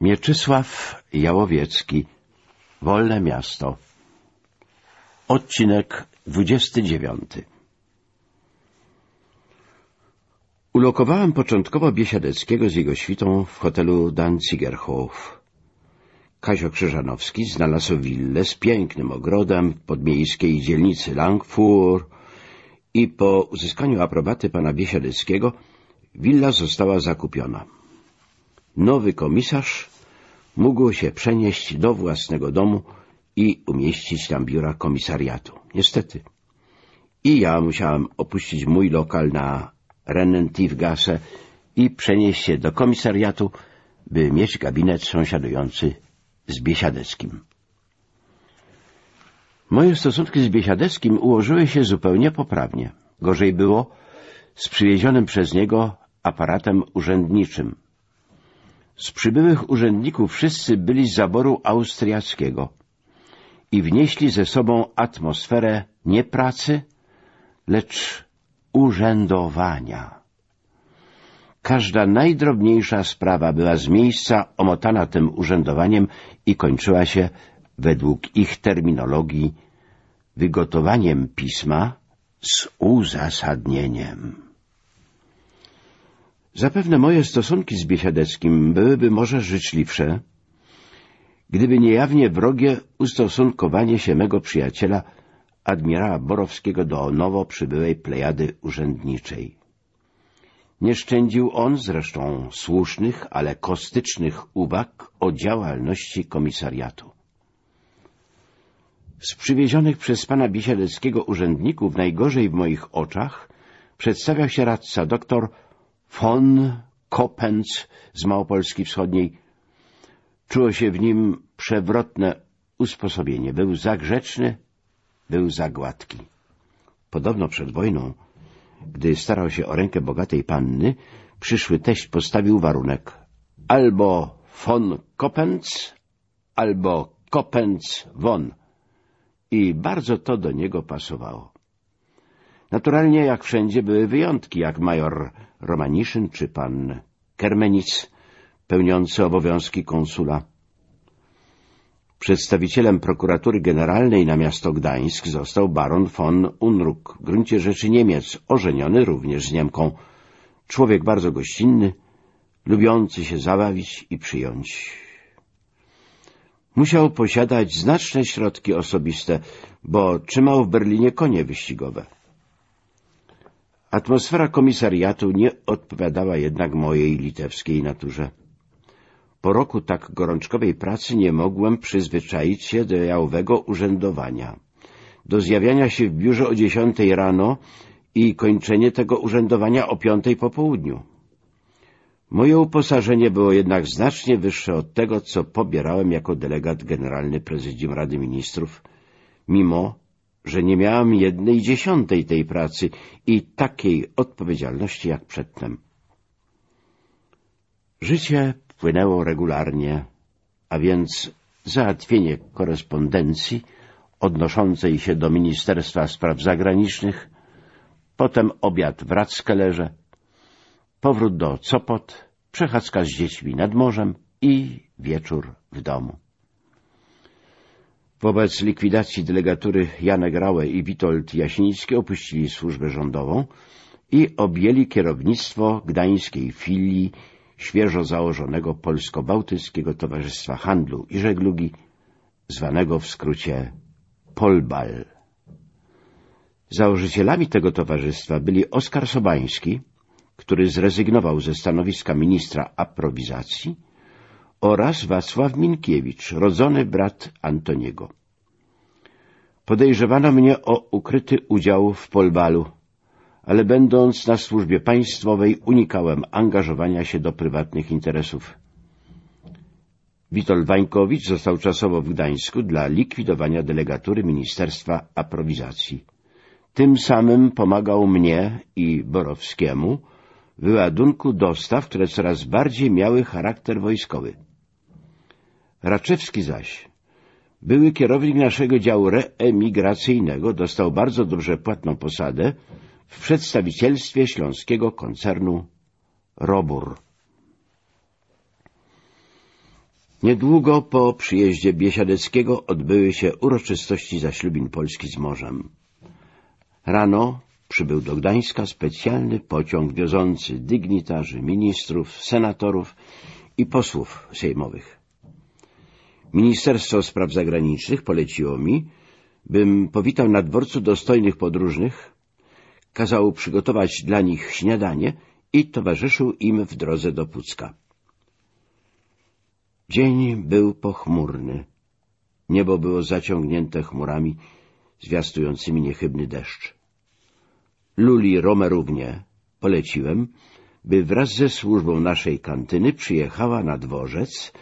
Mieczysław Jałowiecki Wolne miasto Odcinek 29 Ulokowałem początkowo Biesiadeckiego z jego świtą w hotelu Danzigerhof. Kazio Krzyżanowski znalazł willę z pięknym ogrodem podmiejskiej dzielnicy Langfur i po uzyskaniu aprobaty pana Biesiadeckiego willa została zakupiona. Nowy komisarz mógł się przenieść do własnego domu i umieścić tam biura komisariatu. Niestety. I ja musiałem opuścić mój lokal na Rennentiefgasse i przenieść się do komisariatu, by mieć gabinet sąsiadujący z Biesiadeckim. Moje stosunki z Biesiadeckim ułożyły się zupełnie poprawnie. Gorzej było z przywiezionym przez niego aparatem urzędniczym. Z przybyłych urzędników wszyscy byli z zaboru austriackiego i wnieśli ze sobą atmosferę nie pracy, lecz urzędowania. Każda najdrobniejsza sprawa była z miejsca omotana tym urzędowaniem i kończyła się, według ich terminologii, wygotowaniem pisma z uzasadnieniem. Zapewne moje stosunki z Biesiadeckim byłyby może życzliwsze, gdyby niejawnie wrogie ustosunkowanie się mego przyjaciela, admirała Borowskiego do nowo przybyłej plejady urzędniczej. Nie szczędził on zresztą słusznych, ale kostycznych uwag o działalności komisariatu. Z przywiezionych przez pana Biesiadeckiego urzędników najgorzej w moich oczach przedstawiał się radca doktor von Kopenc z Małopolski Wschodniej. Czuło się w nim przewrotne usposobienie. Był za grzeczny, był za gładki. Podobno przed wojną, gdy starał się o rękę bogatej panny, przyszły teść postawił warunek albo von Kopenc, albo Kopenc von i bardzo to do niego pasowało. Naturalnie, jak wszędzie, były wyjątki, jak major Romaniszyn czy pan Kermenic, pełniący obowiązki konsula. Przedstawicielem prokuratury generalnej na miasto Gdańsk został baron von Unruck, w gruncie rzeczy Niemiec, ożeniony również z Niemką. Człowiek bardzo gościnny, lubiący się zabawić i przyjąć. Musiał posiadać znaczne środki osobiste, bo trzymał w Berlinie konie wyścigowe. Atmosfera komisariatu nie odpowiadała jednak mojej litewskiej naturze. Po roku tak gorączkowej pracy nie mogłem przyzwyczaić się do jałowego urzędowania, do zjawiania się w biurze o dziesiątej rano i kończenie tego urzędowania o piątej po południu. Moje uposażenie było jednak znacznie wyższe od tego, co pobierałem jako delegat generalny prezydium Rady Ministrów, mimo że nie miałam jednej dziesiątej tej pracy i takiej odpowiedzialności jak przedtem. Życie płynęło regularnie, a więc załatwienie korespondencji odnoszącej się do Ministerstwa Spraw Zagranicznych, potem obiad w Ratskelerze, powrót do Copot, przechadzka z dziećmi nad morzem i wieczór w domu. Wobec likwidacji delegatury Janek Rałe i Witold Jaśnicki opuścili służbę rządową i objęli kierownictwo gdańskiej filii świeżo założonego Polsko-Bałtyckiego Towarzystwa Handlu i Żeglugi, zwanego w skrócie Polbal. Założycielami tego towarzystwa byli Oskar Sobański, który zrezygnował ze stanowiska ministra aprowizacji, oraz Wacław Minkiewicz, rodzony brat Antoniego. Podejrzewano mnie o ukryty udział w Polbalu, ale będąc na służbie państwowej unikałem angażowania się do prywatnych interesów. Witold Wańkowicz został czasowo w Gdańsku dla likwidowania delegatury Ministerstwa Aprowizacji. Tym samym pomagał mnie i Borowskiemu w wyładunku dostaw, które coraz bardziej miały charakter wojskowy. Raczewski zaś, były kierownik naszego działu reemigracyjnego, dostał bardzo dobrze płatną posadę w przedstawicielstwie śląskiego koncernu Robur. Niedługo po przyjeździe Biesiadeckiego odbyły się uroczystości zaślubin Polski z morzem. Rano przybył do Gdańska specjalny pociąg wiozący dygnitarzy, ministrów, senatorów i posłów sejmowych. Ministerstwo Spraw Zagranicznych poleciło mi, bym powitał na dworcu dostojnych podróżnych, kazał przygotować dla nich śniadanie i towarzyszył im w drodze do Pucka. Dzień był pochmurny. Niebo było zaciągnięte chmurami zwiastującymi niechybny deszcz. Luli Romerównie poleciłem, by wraz ze służbą naszej kantyny przyjechała na dworzec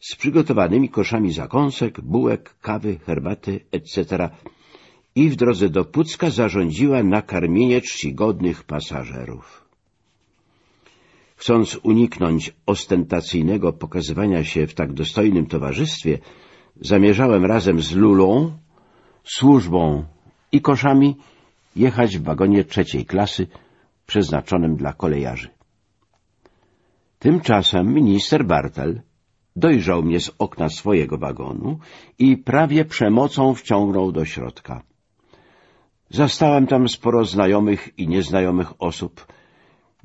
z przygotowanymi koszami zakąsek, bułek, kawy, herbaty, etc. i w drodze do Pucka zarządziła nakarmienie czcigodnych pasażerów. Chcąc uniknąć ostentacyjnego pokazywania się w tak dostojnym towarzystwie, zamierzałem razem z Lulą, służbą i koszami jechać w wagonie trzeciej klasy przeznaczonym dla kolejarzy. Tymczasem minister Bartel dojrzał mnie z okna swojego wagonu i prawie przemocą wciągnął do środka. Zastałem tam sporo znajomych i nieznajomych osób,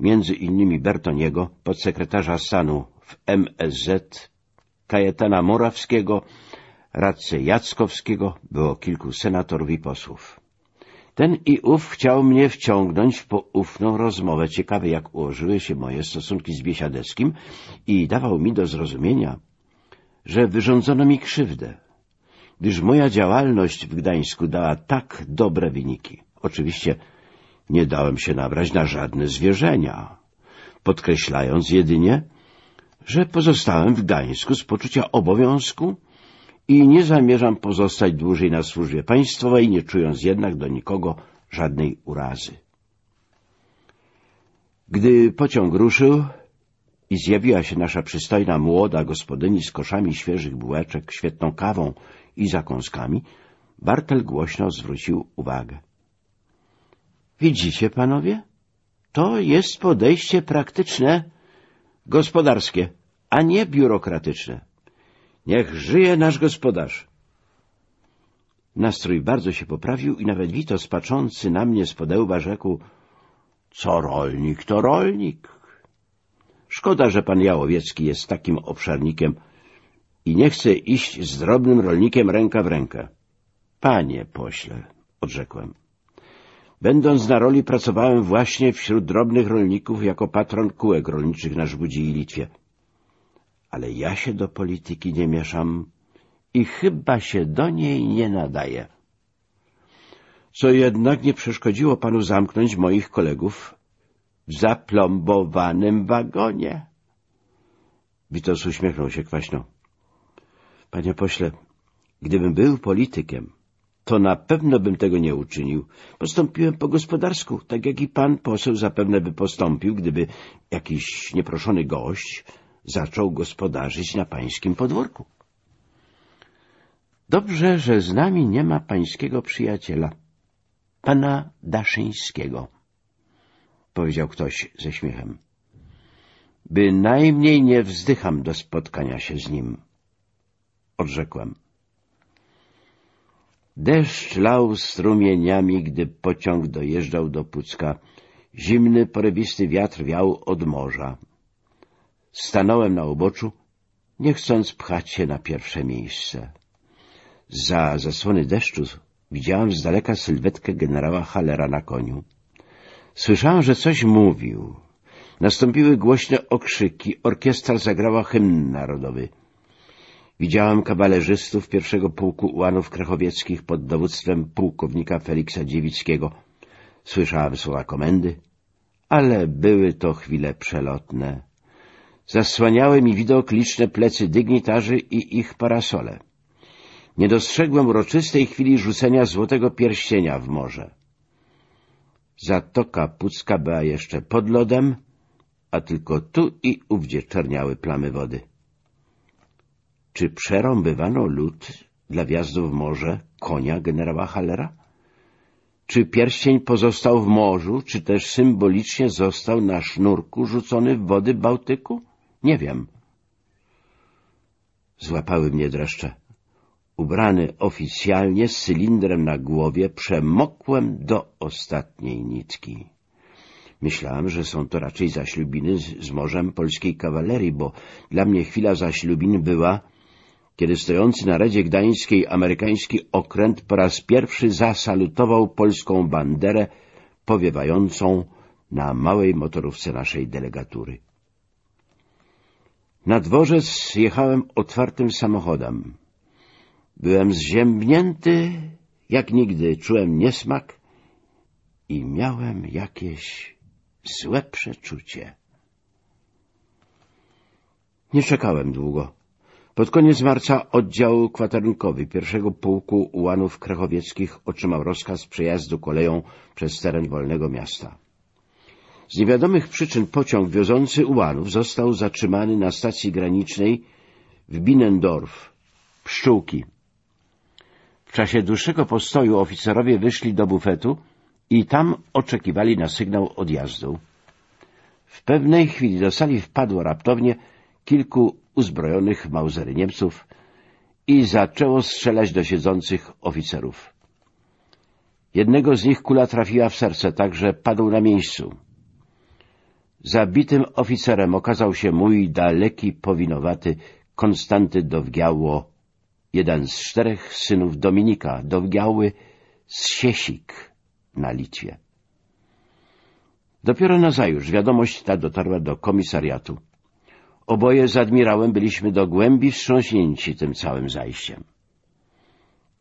między innymi Bertoniego, podsekretarza stanu w MSZ, Kajetana Morawskiego, radcę Jackowskiego, było kilku senatorów i posłów. Ten i ów chciał mnie wciągnąć w poufną rozmowę. Ciekawe, jak ułożyły się moje stosunki z Biesiadeckim i dawał mi do zrozumienia, że wyrządzono mi krzywdę, gdyż moja działalność w Gdańsku dała tak dobre wyniki. Oczywiście nie dałem się nabrać na żadne zwierzenia, podkreślając jedynie, że pozostałem w Gdańsku z poczucia obowiązku i nie zamierzam pozostać dłużej na służbie państwowej, nie czując jednak do nikogo żadnej urazy. Gdy pociąg ruszył i zjawiła się nasza przystojna młoda gospodyni z koszami świeżych bułeczek, świetną kawą i zakąskami, Bartel głośno zwrócił uwagę. Widzicie, panowie? To jest podejście praktyczne, gospodarskie, a nie biurokratyczne. Niech żyje nasz gospodarz. Nastrój bardzo się poprawił i nawet Witos, patrzący na mnie z podełba, rzekł — Co rolnik, to rolnik. Szkoda, że pan Jałowiecki jest takim obszarnikiem i nie chce iść z drobnym rolnikiem ręka w rękę. — Panie pośle — odrzekłem. Będąc na roli pracowałem właśnie wśród drobnych rolników jako patron kółek rolniczych na Żbudzi i Litwie. Ale ja się do polityki nie mieszam i chyba się do niej nie nadaje. Co jednak nie przeszkodziło panu zamknąć moich kolegów w zaplombowanym wagonie. Witos uśmiechnął się kwaśno. Panie pośle, gdybym był politykiem, to na pewno bym tego nie uczynił. Postąpiłem po gospodarsku, tak jak i pan poseł zapewne by postąpił, gdyby jakiś nieproszony gość zaczął gospodarzyć na pańskim podwórku. Dobrze, że z nami nie ma pańskiego przyjaciela, pana Daszyńskiego, powiedział ktoś ze śmiechem. Bynajmniej nie wzdycham do spotkania się z nim, odrzekłem. Deszcz lał strumieniami, gdy pociąg dojeżdżał do Pucka. Zimny, porywisty wiatr wiał od morza. Stanąłem na uboczu, nie chcąc pchać się na pierwsze miejsce. Za zasłony deszczu widziałem z daleka sylwetkę generała Halera na koniu. Słyszałem, że coś mówił. Nastąpiły głośne okrzyki, orkiestra zagrała hymn narodowy — Widziałem kawalerzystów pierwszego pułku ułanów krachowieckich pod dowództwem pułkownika Feliksa Dziewickiego. Słyszałem słowa komendy, ale były to chwile przelotne. Zasłaniały mi widok liczne plecy dygnitarzy i ich parasole. Nie dostrzegłem uroczystej chwili rzucenia złotego pierścienia w morze. Zatoka Pucka była jeszcze pod lodem, a tylko tu i ówdzie czerniały plamy wody. Czy przerąbywano lód dla wjazdu w morze konia generała Hallera? Czy pierścień pozostał w morzu, czy też symbolicznie został na sznurku rzucony w wody Bałtyku? Nie wiem. Złapały mnie dreszcze. Ubrany oficjalnie z cylindrem na głowie przemokłem do ostatniej nitki. Myślałem, że są to raczej zaślubiny z, z morzem polskiej kawalerii, bo dla mnie chwila zaślubin była, kiedy stojący na Radzie Gdańskiej amerykański okręt po raz pierwszy zasalutował polską banderę powiewającą na małej motorówce naszej delegatury. Na dworzec jechałem otwartym samochodem. Byłem zziębnięty jak nigdy, czułem niesmak i miałem jakieś złe przeczucie. Nie czekałem długo. Pod koniec marca oddział kwaternkowy pierwszego pułku ułanów krechowieckich otrzymał rozkaz przejazdu koleją przez teren wolnego miasta. Z niewiadomych przyczyn pociąg wiozący ułanów został zatrzymany na stacji granicznej w Binnendorf, Pszczółki. W czasie dłuższego postoju oficerowie wyszli do bufetu i tam oczekiwali na sygnał odjazdu. W pewnej chwili do sali wpadło raptownie kilku uzbrojonych mauzery Niemców i zaczęło strzelać do siedzących oficerów. Jednego z nich kula trafiła w serce, tak że padł na miejscu. Zabitym oficerem okazał się mój daleki, powinowaty Konstanty Dowgiało, jeden z czterech synów Dominika, Dowgiały z Siesik na Litwie. Dopiero nazajutrz wiadomość ta dotarła do komisariatu. Oboje z admirałem byliśmy do głębi wstrząśnięci tym całym zajściem.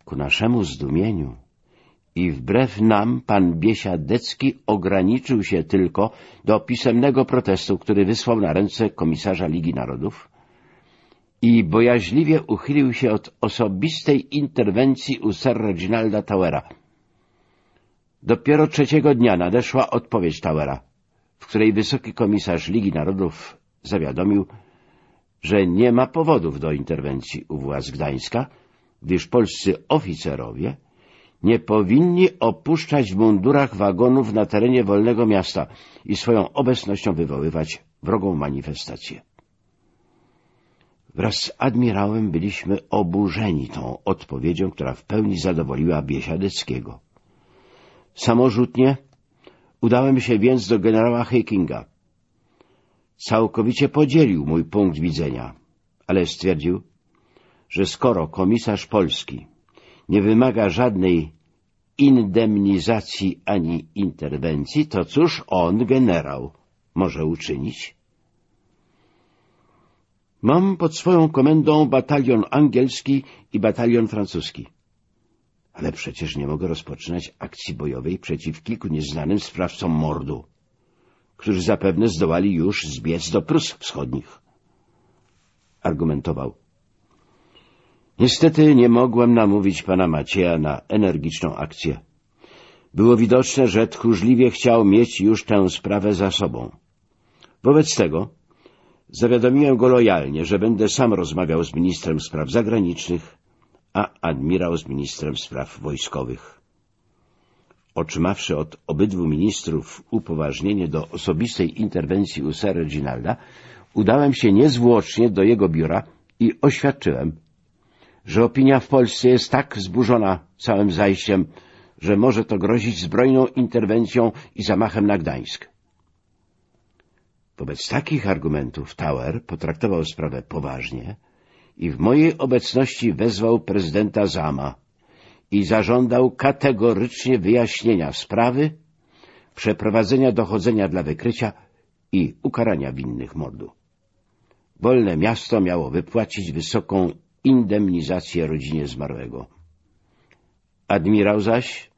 Ku naszemu zdumieniu i wbrew nam pan Biesiadecki ograniczył się tylko do pisemnego protestu, który wysłał na ręce komisarza Ligi Narodów i bojaźliwie uchylił się od osobistej interwencji u Sir Reginalda Towera. Dopiero trzeciego dnia nadeszła odpowiedź Towera, w której wysoki komisarz Ligi Narodów zawiadomił, że nie ma powodów do interwencji u władz Gdańska, gdyż polscy oficerowie nie powinni opuszczać w mundurach wagonów na terenie wolnego miasta i swoją obecnością wywoływać wrogą manifestację. Wraz z admirałem byliśmy oburzeni tą odpowiedzią, która w pełni zadowoliła Biesiadeckiego. Samorzutnie udałem się więc do generała Heikinga. Całkowicie podzielił mój punkt widzenia, ale stwierdził, że skoro komisarz polski nie wymaga żadnej indemnizacji ani interwencji, to cóż on, generał, może uczynić? Mam pod swoją komendą batalion angielski i batalion francuski. Ale przecież nie mogę rozpoczynać akcji bojowej przeciw kilku nieznanym sprawcom mordu, którzy zapewne zdołali już zbiec do Prus Wschodnich. Argumentował. Niestety nie mogłem namówić pana Macieja na energiczną akcję. Było widoczne, że tchórzliwie chciał mieć już tę sprawę za sobą. Wobec tego zawiadomiłem go lojalnie, że będę sam rozmawiał z ministrem spraw zagranicznych, a admirał z ministrem spraw wojskowych. Otrzymawszy od obydwu ministrów upoważnienie do osobistej interwencji u Sir Reginalda, udałem się niezwłocznie do jego biura i oświadczyłem, że opinia w Polsce jest tak zburzona całym zajściem, że może to grozić zbrojną interwencją i zamachem na Gdańsk. Wobec takich argumentów Tower potraktował sprawę poważnie i w mojej obecności wezwał prezydenta Zama i zażądał kategorycznie wyjaśnienia sprawy, przeprowadzenia dochodzenia dla wykrycia i ukarania winnych mordu. Wolne miasto miało wypłacić wysoką indemnizację rodzinie zmarłego. Admirał zaś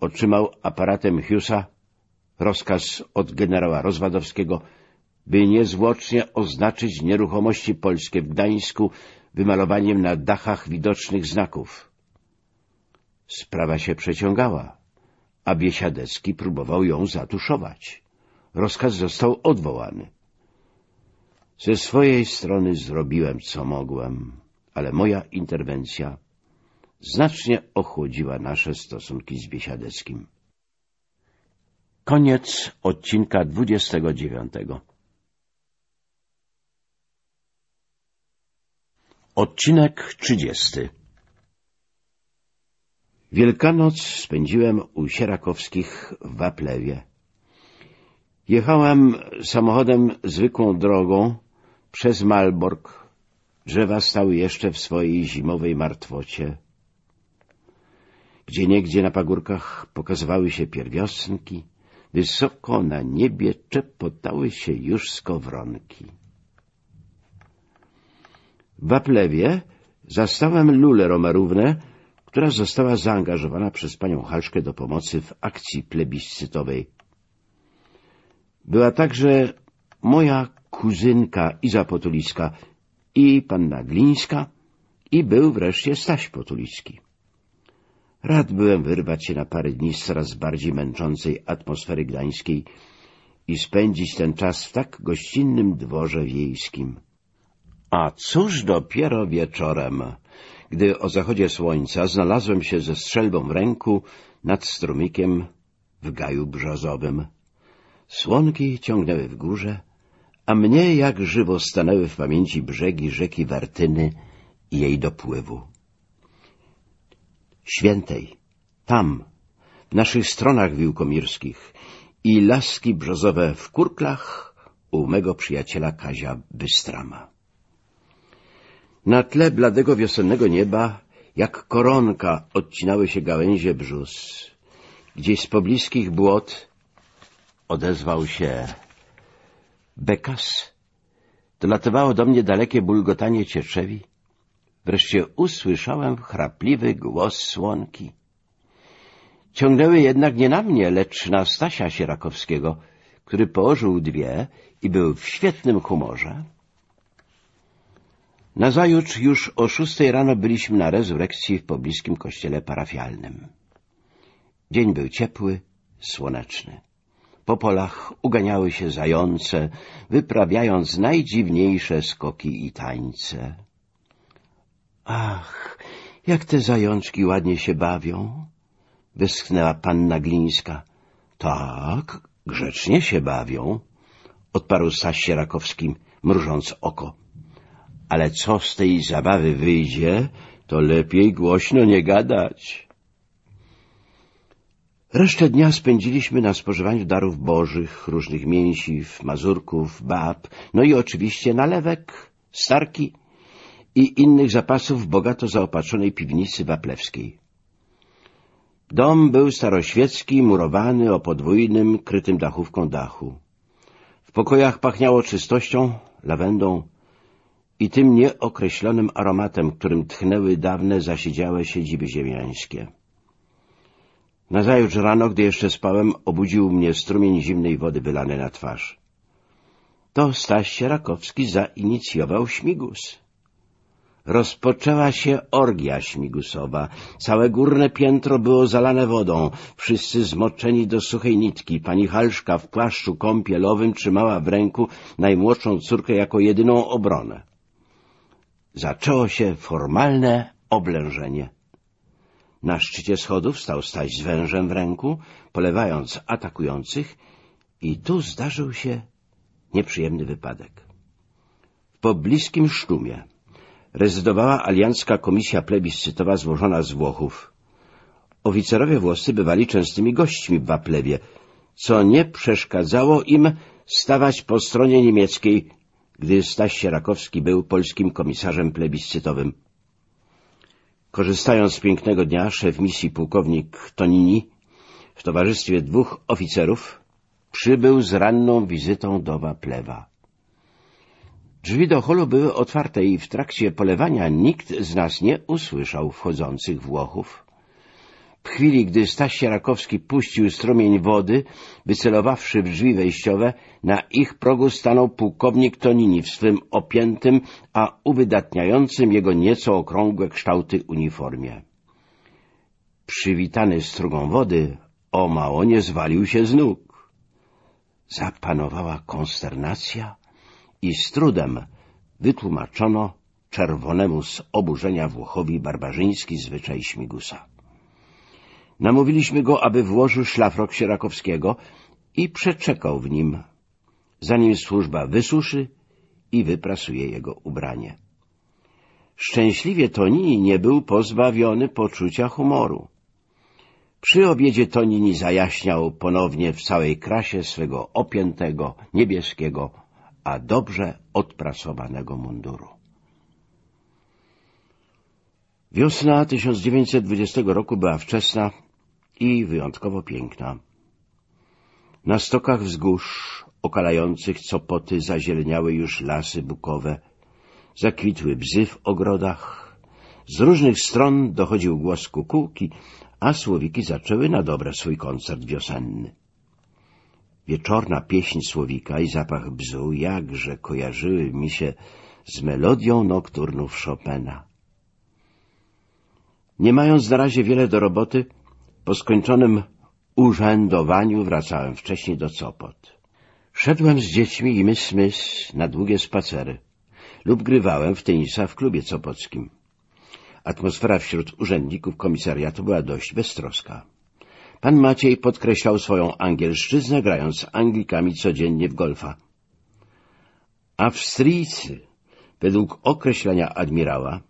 otrzymał aparatem Hughesa rozkaz od generała Rozwadowskiego, by niezwłocznie oznaczyć nieruchomości polskie w Gdańsku wymalowaniem na dachach widocznych znaków. Sprawa się przeciągała, a Biesiadecki próbował ją zatuszować. Rozkaz został odwołany. Ze swojej strony zrobiłem, co mogłem, ale moja interwencja znacznie ochłodziła nasze stosunki z Biesiadeckim. Koniec odcinka 29. Odcinek trzydziesty Wielkanoc spędziłem u Sierakowskich w Waplewie. Jechałem samochodem zwykłą drogą przez Malbork. Drzewa stały jeszcze w swojej zimowej martwocie. Gdzieniegdzie na pagórkach pokazywały się pierwiosnki, wysoko na niebie czepotały się już skowronki. W Waplewie zastałem Lulę Romarównę, która została zaangażowana przez panią Halszkę do pomocy w akcji plebiscytowej. Była także moja kuzynka Iza Potulicka i panna Glińska i był wreszcie Staś Potulicki. Rad byłem wyrwać się na parę dni z coraz bardziej męczącej atmosfery gdańskiej i spędzić ten czas w tak gościnnym dworze wiejskim. A cóż dopiero wieczorem, gdy o zachodzie słońca znalazłem się ze strzelbą w ręku nad strumikiem w gaju brzozowym. Słonki ciągnęły w górze, a mnie jak żywo stanęły w pamięci brzegi rzeki Wartyny i jej dopływu. Świętej, tam, w naszych stronach wiłkomirskich i laski brzozowe w kurklach u mego przyjaciela Kazia Bystrama. Na tle bladego wiosennego nieba, jak koronka, odcinały się gałęzie brzus. Gdzieś z pobliskich błot odezwał się bekas. Dolatywało do mnie dalekie bulgotanie cieczewi. Wreszcie usłyszałem chrapliwy głos słonki. Ciągnęły jednak nie na mnie, lecz na Stasia Sierakowskiego, który położył dwie i był w świetnym humorze. Nazajutrz już o szóstej rano byliśmy na rezurekcji w pobliskim kościele parafialnym. Dzień był ciepły, słoneczny. Po polach uganiały się zające, wyprawiając najdziwniejsze skoki i tańce. Ach, jak te zajączki ładnie się bawią! Westchnęła panna Glińska. Tak, grzecznie się bawią, odparł Staś Sierakowski, mrużąc oko. Ale co z tej zabawy wyjdzie, to lepiej głośno nie gadać. Resztę dnia spędziliśmy na spożywaniu darów bożych, różnych mięsiw, mazurków, bab, no i oczywiście nalewek, starki i innych zapasów w bogato zaopatrzonej piwnicy waplewskiej. Dom był staroświecki, murowany o podwójnym, krytym dachówką dachu. W pokojach pachniało czystością, lawendą i tym nieokreślonym aromatem, którym tchnęły dawne zasiedziałe siedziby ziemiańskie. Nazajutrz rano, gdy jeszcze spałem, obudził mnie strumień zimnej wody wylany na twarz. To Staś Sierakowski zainicjował śmigus. Rozpoczęła się orgia śmigusowa. Całe górne piętro było zalane wodą. Wszyscy zmoczeni do suchej nitki. Pani Halszka w płaszczu kąpielowym trzymała w ręku najmłodszą córkę jako jedyną obronę. Zaczęło się formalne oblężenie. Na szczycie schodów stał Staś z wężem w ręku, polewając atakujących i tu zdarzył się nieprzyjemny wypadek. W pobliskim sztumie rezydowała aliancka komisja plebiscytowa złożona z Włochów. Oficerowie włoscy bywali częstymi gośćmi w Waplewie, co nie przeszkadzało im stawać po stronie niemieckiej, gdy Staś Sierakowski był polskim komisarzem plebiscytowym. Korzystając z pięknego dnia, szef misji pułkownik Tonini w towarzystwie dwóch oficerów przybył z ranną wizytą do Waplewa. Drzwi do holu były otwarte i w trakcie polewania nikt z nas nie usłyszał wchodzących Włochów. W chwili, gdy Staś Sierakowski puścił strumień wody, wycelowawszy w drzwi wejściowe, na ich progu stanął pułkownik Tonini w swym opiętym, a uwydatniającym jego nieco okrągłe kształty uniformie. Przywitany strugą wody, o mało nie zwalił się z nóg. Zapanowała konsternacja i z trudem wytłumaczono czerwonemu z oburzenia Włochowi barbarzyński zwyczaj śmigusa. Namówiliśmy go, aby włożył szlafrok Sierakowskiego i przeczekał w nim, zanim służba wysuszy i wyprasuje jego ubranie. Szczęśliwie Tonini nie był pozbawiony poczucia humoru. Przy obiedzie Tonini zajaśniał ponownie w całej krasie swego opiętego, niebieskiego, a dobrze odprasowanego munduru. Wiosna 1920 roku była wczesna i wyjątkowo piękna. Na stokach wzgórz okalających Copoty zazieleniały już lasy bukowe, zakwitły bzy w ogrodach. Z różnych stron dochodził głos kukułki, a słowiki zaczęły na dobre swój koncert wiosenny. Wieczorna pieśń słowika i zapach bzu jakże kojarzyły mi się z melodią nokturnów Chopina. Nie mając na razie wiele do roboty, po skończonym urzędowaniu wracałem wcześniej do Copot. Szedłem z dziećmi i mys, mys na długie spacery lub grywałem w tenisa w klubie copockim. Atmosfera wśród urzędników komisariatu była dość beztroska. Pan Maciej podkreślał swoją angielszczyznę, grając z Anglikami codziennie w golfa. Awstrijcy, według określenia admirała,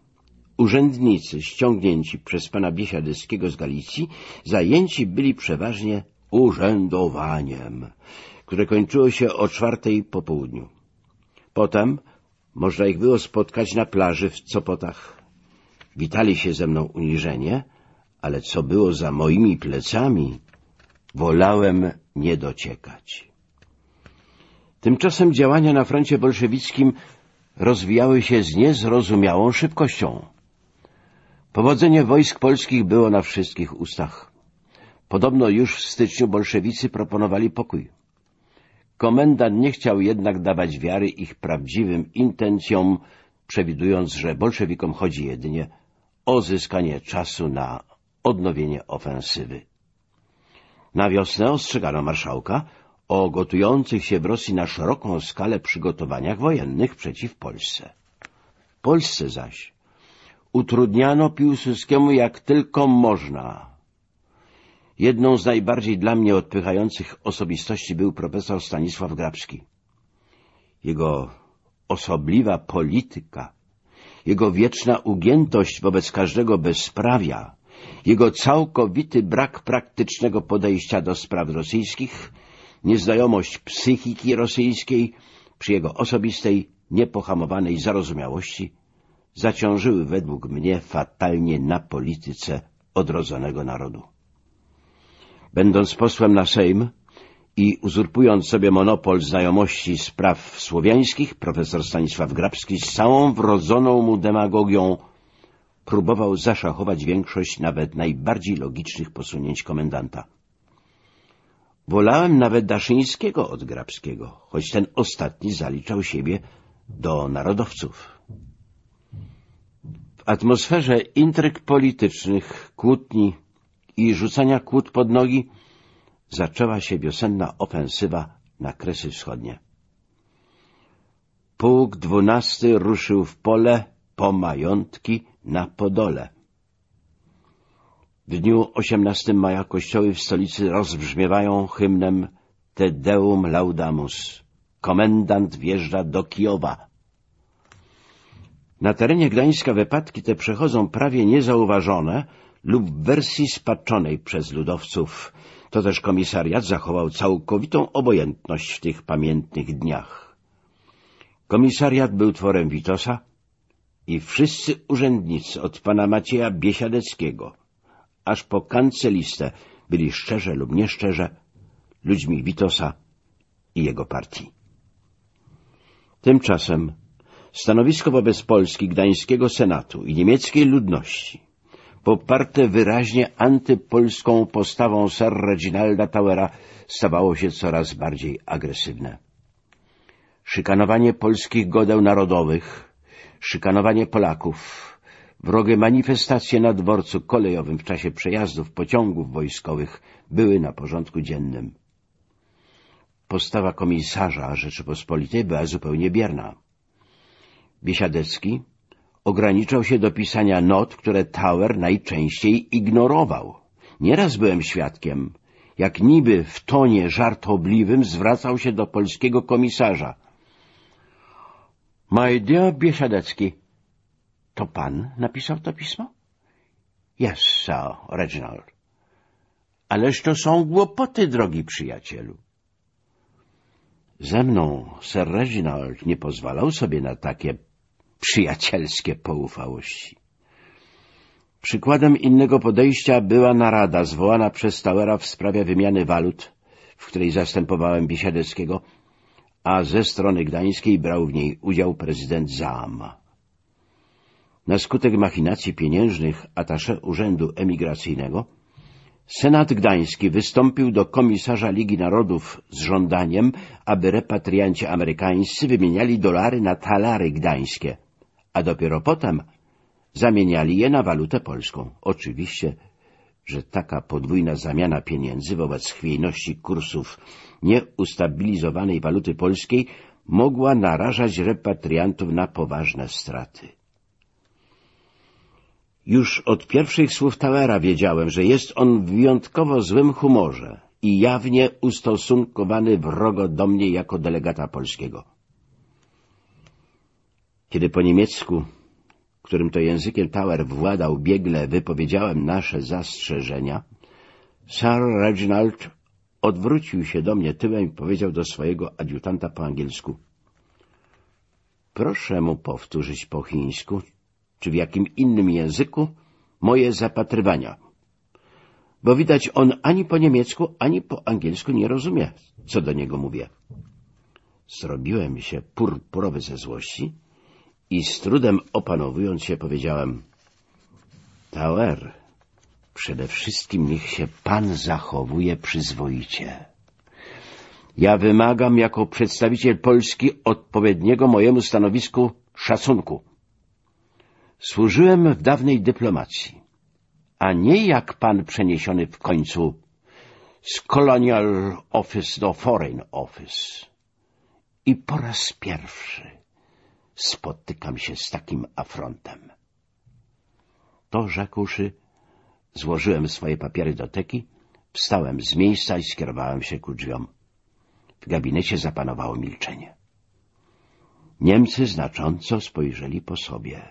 urzędnicy ściągnięci przez pana Biesiadyskiego z Galicji zajęci byli przeważnie urzędowaniem, które kończyło się o czwartej po południu. Potem można ich było spotkać na plaży w Copotach. Witali się ze mną uniżenie, ale co było za moimi plecami, wolałem nie dociekać. Tymczasem działania na froncie bolszewickim rozwijały się z niezrozumiałą szybkością. Powodzenie wojsk polskich było na wszystkich ustach. Podobno już w styczniu bolszewicy proponowali pokój. Komendant nie chciał jednak dawać wiary ich prawdziwym intencjom, przewidując, że bolszewikom chodzi jedynie o zyskanie czasu na odnowienie ofensywy. Na wiosnę ostrzegano marszałka o gotujących się w Rosji na szeroką skalę przygotowaniach wojennych przeciw Polsce. Polsce zaś utrudniano Piłsudskiemu jak tylko można. Jedną z najbardziej dla mnie odpychających osobistości był profesor Stanisław Grabski. Jego osobliwa polityka, jego wieczna ugiętość wobec każdego bezprawia, jego całkowity brak praktycznego podejścia do spraw rosyjskich, nieznajomość psychiki rosyjskiej przy jego osobistej, niepohamowanej zarozumiałości zaciążyły według mnie fatalnie na polityce odrodzonego narodu. Będąc posłem na Sejm i uzurpując sobie monopol znajomości spraw słowiańskich, profesor Stanisław Grabski z całą wrodzoną mu demagogią próbował zaszachować większość nawet najbardziej logicznych posunięć komendanta. Wolałem nawet Daszyńskiego od Grabskiego, choć ten ostatni zaliczał siebie do narodowców. Atmosferze intryg politycznych, kłótni i rzucania kłód pod nogi zaczęła się wiosenna ofensywa na Kresy Wschodnie. Pułk dwunasty ruszył w pole po majątki na Podole. W dniu 18 maja kościoły w stolicy rozbrzmiewają hymnem Te Deum Laudamus. Komendant wjeżdża do Kijowa. Na terenie Gdańska wypadki te przechodzą prawie niezauważone lub w wersji spaczonej przez ludowców. To też komisariat zachował całkowitą obojętność w tych pamiętnych dniach. Komisariat był tworem Witosa i wszyscy urzędnicy od pana Macieja Biesiadeckiego aż po kancelistę byli szczerze lub nieszczerze ludźmi Witosa i jego partii. Tymczasem stanowisko wobec Polski Gdańskiego Senatu i niemieckiej ludności poparte wyraźnie antypolską postawą Sir Reginalda Towera stawało się coraz bardziej agresywne. Szykanowanie polskich godeł narodowych, szykanowanie Polaków, wrogie manifestacje na dworcu kolejowym w czasie przejazdów pociągów wojskowych były na porządku dziennym. Postawa komisarza Rzeczypospolitej była zupełnie bierna. Biesiadecki ograniczał się do pisania not, które Tower najczęściej ignorował. Nieraz byłem świadkiem, jak niby w tonie żartobliwym zwracał się do polskiego komisarza. My dear Biesiadecki, To pan napisał to pismo? Yes, sir, Reginald. Ależ to są głupoty, drogi przyjacielu. Ze mną Sir Reginald nie pozwalał sobie na takie przyjacielskie poufałości. Przykładem innego podejścia była narada zwołana przez Tauera w sprawie wymiany walut, w której zastępowałem Biesiadeckiego, a ze strony gdańskiej brał w niej udział prezydent Zama. Na skutek machinacji pieniężnych atasze Urzędu Emigracyjnego Senat Gdański wystąpił do komisarza Ligi Narodów z żądaniem, aby repatrianci amerykańscy wymieniali dolary na talary gdańskie, a dopiero potem zamieniali je na walutę polską. Oczywiście, że taka podwójna zamiana pieniędzy wobec chwiejności kursów nieustabilizowanej waluty polskiej mogła narażać repatriantów na poważne straty. Już od pierwszych słów Tauera wiedziałem, że jest on w wyjątkowo złym humorze i jawnie ustosunkowany wrogo do mnie jako delegata polskiego. Kiedy po niemiecku, którym to językiem Tauer władał, biegle wypowiedziałem nasze zastrzeżenia, Sir Reginald odwrócił się do mnie tyłem i powiedział do swojego adiutanta po angielsku — Proszę mu powtórzyć po chińsku, czy w jakim innym języku moje zapatrywania, bo widać on ani po niemiecku, ani po angielsku nie rozumie, co do niego mówię. Zrobiłem się purpurowy ze złości i z trudem opanowując się powiedziałem — Tauer, przede wszystkim niech się pan zachowuje przyzwoicie. Ja wymagam jako przedstawiciel Polski odpowiedniego mojemu stanowisku szacunku. Służyłem w dawnej dyplomacji, a nie jak pan przeniesiony w końcu z Colonial Office do Foreign Office. I po raz pierwszy spotykam się z takim afrontem. To rzekłszy, złożyłem swoje papiery do teki, wstałem z miejsca i skierowałem się ku drzwiom. W gabinecie zapanowało milczenie. Niemcy znacząco spojrzeli po sobie.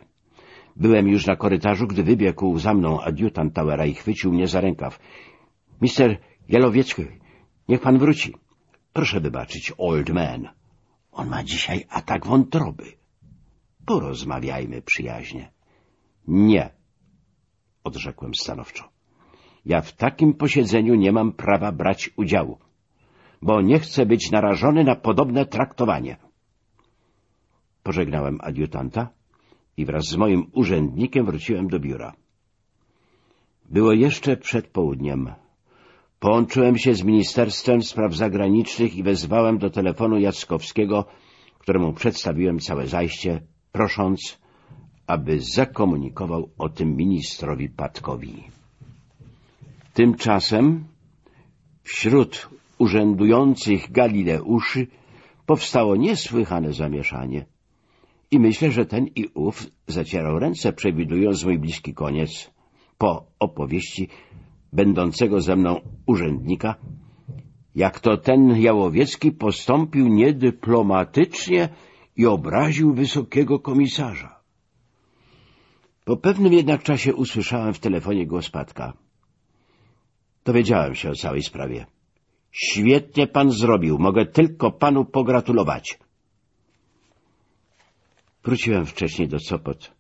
Byłem już na korytarzu, gdy wybiegł za mną adiutant Tauera i chwycił mnie za rękaw. — Mister Jalowiecki, niech pan wróci. — Proszę wybaczyć, old man. On ma dzisiaj atak wątroby. Porozmawiajmy przyjaźnie. — Nie — odrzekłem stanowczo. — Ja w takim posiedzeniu nie mam prawa brać udziału, bo nie chcę być narażony na podobne traktowanie. Pożegnałem adiutanta i wraz z moim urzędnikiem wróciłem do biura. Było jeszcze przed południem. Połączyłem się z Ministerstwem Spraw Zagranicznych i wezwałem do telefonu Jackowskiego, któremu przedstawiłem całe zajście, prosząc, aby zakomunikował o tym ministrowi Patkowi. Tymczasem wśród urzędujących Galileuszy powstało niesłychane zamieszanie i myślę, że ten i ów zacierał ręce, przewidując mój bliski koniec. Po opowieści będącego ze mną urzędnika, jak to ten Jałowiecki postąpił niedyplomatycznie i obraził wysokiego komisarza. Po pewnym jednak czasie usłyszałem w telefonie głos Patka. Dowiedziałem się o całej sprawie. Świetnie pan zrobił, mogę tylko panu pogratulować. Wróciłem wcześniej do Sopot.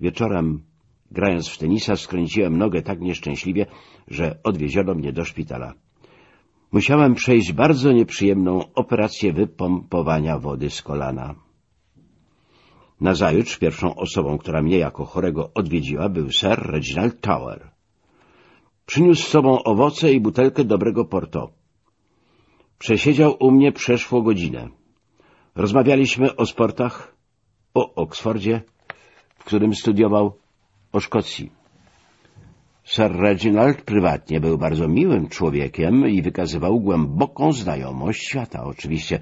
Wieczorem, grając w tenisa, skręciłem nogę tak nieszczęśliwie, że odwieziono mnie do szpitala. Musiałem przejść bardzo nieprzyjemną operację wypompowania wody z kolana. Nazajutrz pierwszą osobą, która mnie jako chorego odwiedziła, był Sir Reginald Tower. Przyniósł z sobą owoce i butelkę dobrego porto. Przesiedział u mnie przeszło godzinę. Rozmawialiśmy o sportach, o Oksfordzie, w którym studiował o Szkocji. Sir Reginald prywatnie był bardzo miłym człowiekiem i wykazywał głęboką znajomość świata. Oczywiście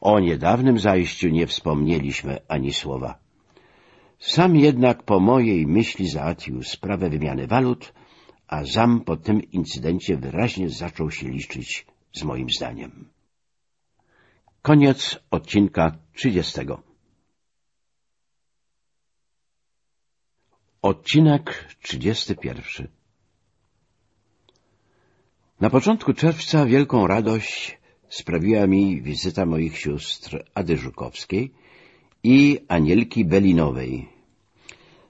o niedawnym zajściu nie wspomnieliśmy ani słowa. Sam jednak po mojej myśli załatwił sprawę wymiany walut, a Zam po tym incydencie wyraźnie zaczął się liczyć z moim zdaniem. Koniec odcinka trzydziestego. Odcinek 31 Na początku czerwca wielką radość sprawiła mi wizyta moich sióstr Ady Żukowskiej i Anielki Belinowej.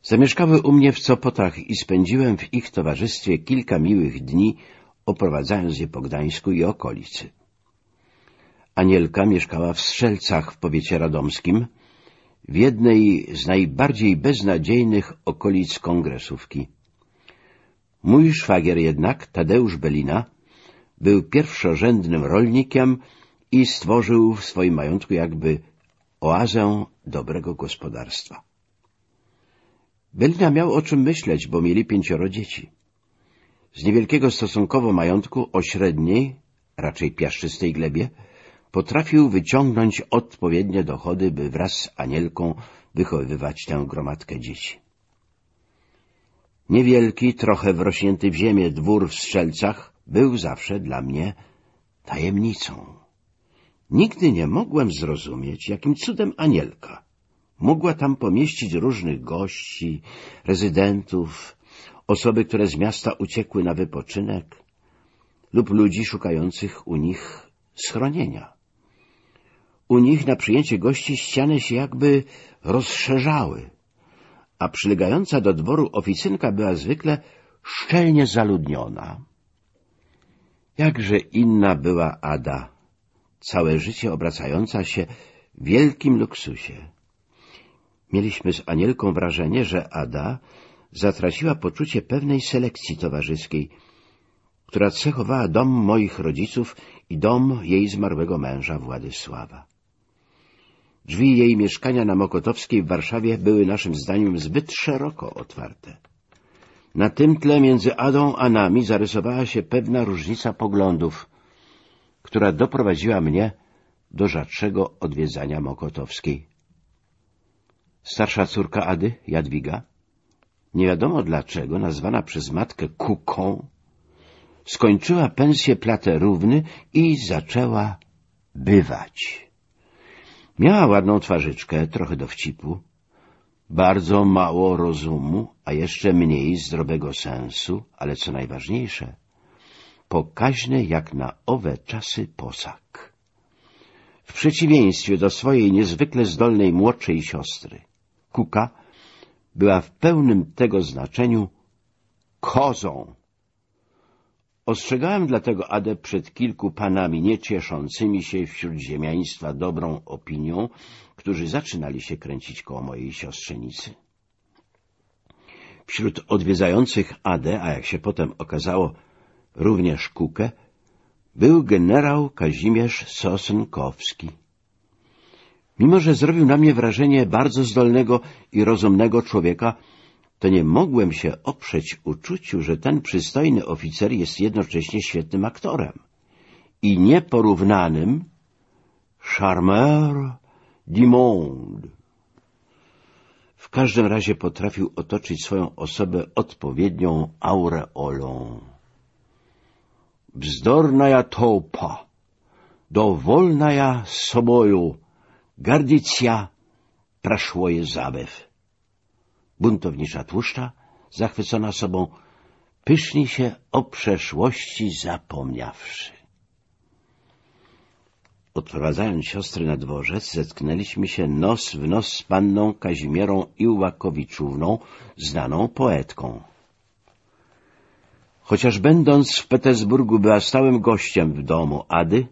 Zamieszkały u mnie w Copotach i spędziłem w ich towarzystwie kilka miłych dni, oprowadzając je po Gdańsku i okolicy. Anielka mieszkała w Strzelcach w powiecie radomskim, w jednej z najbardziej beznadziejnych okolic kongresówki. Mój szwagier jednak, Tadeusz Belina, był pierwszorzędnym rolnikiem i stworzył w swoim majątku jakby oazę dobrego gospodarstwa. Belina miał o czym myśleć, bo mieli pięcioro dzieci. Z niewielkiego stosunkowo majątku o średniej, raczej piaszczystej glebie, potrafił wyciągnąć odpowiednie dochody, by wraz z Anielką wychowywać tę gromadkę dzieci. Niewielki, trochę wrośnięty w ziemię dwór w Strzelcach był zawsze dla mnie tajemnicą. Nigdy nie mogłem zrozumieć, jakim cudem Anielka mogła tam pomieścić różnych gości, rezydentów, osoby, które z miasta uciekły na wypoczynek lub ludzi szukających u nich schronienia. U nich na przyjęcie gości ściany się jakby rozszerzały, a przylegająca do dworu oficynka była zwykle szczelnie zaludniona. Jakże inna była Ada, całe życie obracająca się w wielkim luksusie. Mieliśmy z Anielką wrażenie, że Ada zatraciła poczucie pewnej selekcji towarzyskiej, która cechowała dom moich rodziców i dom jej zmarłego męża Władysława. Drzwi jej mieszkania na Mokotowskiej w Warszawie były naszym zdaniem zbyt szeroko otwarte. Na tym tle między Adą a nami zarysowała się pewna różnica poglądów, która doprowadziła mnie do rzadszego odwiedzania Mokotowskiej. Starsza córka Ady, Jadwiga, nie wiadomo dlaczego, nazwana przez matkę Kuką, skończyła pensję platerówny i zaczęła bywać. Miała ładną twarzyczkę, trochę dowcipu, bardzo mało rozumu, a jeszcze mniej zdrowego sensu, ale co najważniejsze, pokaźny jak na owe czasy posag. W przeciwieństwie do swojej niezwykle zdolnej młodszej siostry, Kuka była w pełnym tego znaczeniu kozą. Ostrzegałem dlatego Adę przed kilku panami niecieszącymi się wśród ziemiaństwa dobrą opinią, którzy zaczynali się kręcić koło mojej siostrzenicy. Wśród odwiedzających Adę, a jak się potem okazało również Kukę, był generał Kazimierz Sosnkowski. Mimo, że zrobił na mnie wrażenie bardzo zdolnego i rozumnego człowieka, to nie mogłem się oprzeć uczuciu, że ten przystojny oficer jest jednocześnie świetnym aktorem i nieporównanym charmeur du monde. W każdym razie potrafił otoczyć swoją osobę odpowiednią aureolą. Wzdornaja topa, dowolnaja soboju, gardycja praszłoje zabew buntownicza tłuszcza, zachwycona sobą, pyszni się o przeszłości zapomniawszy. Odprowadzając siostry na dworzec, zetknęliśmy się nos w nos z panną Kazimierą Iłakowiczówną, znaną poetką. Chociaż będąc w Petersburgu była stałym gościem w domu Ady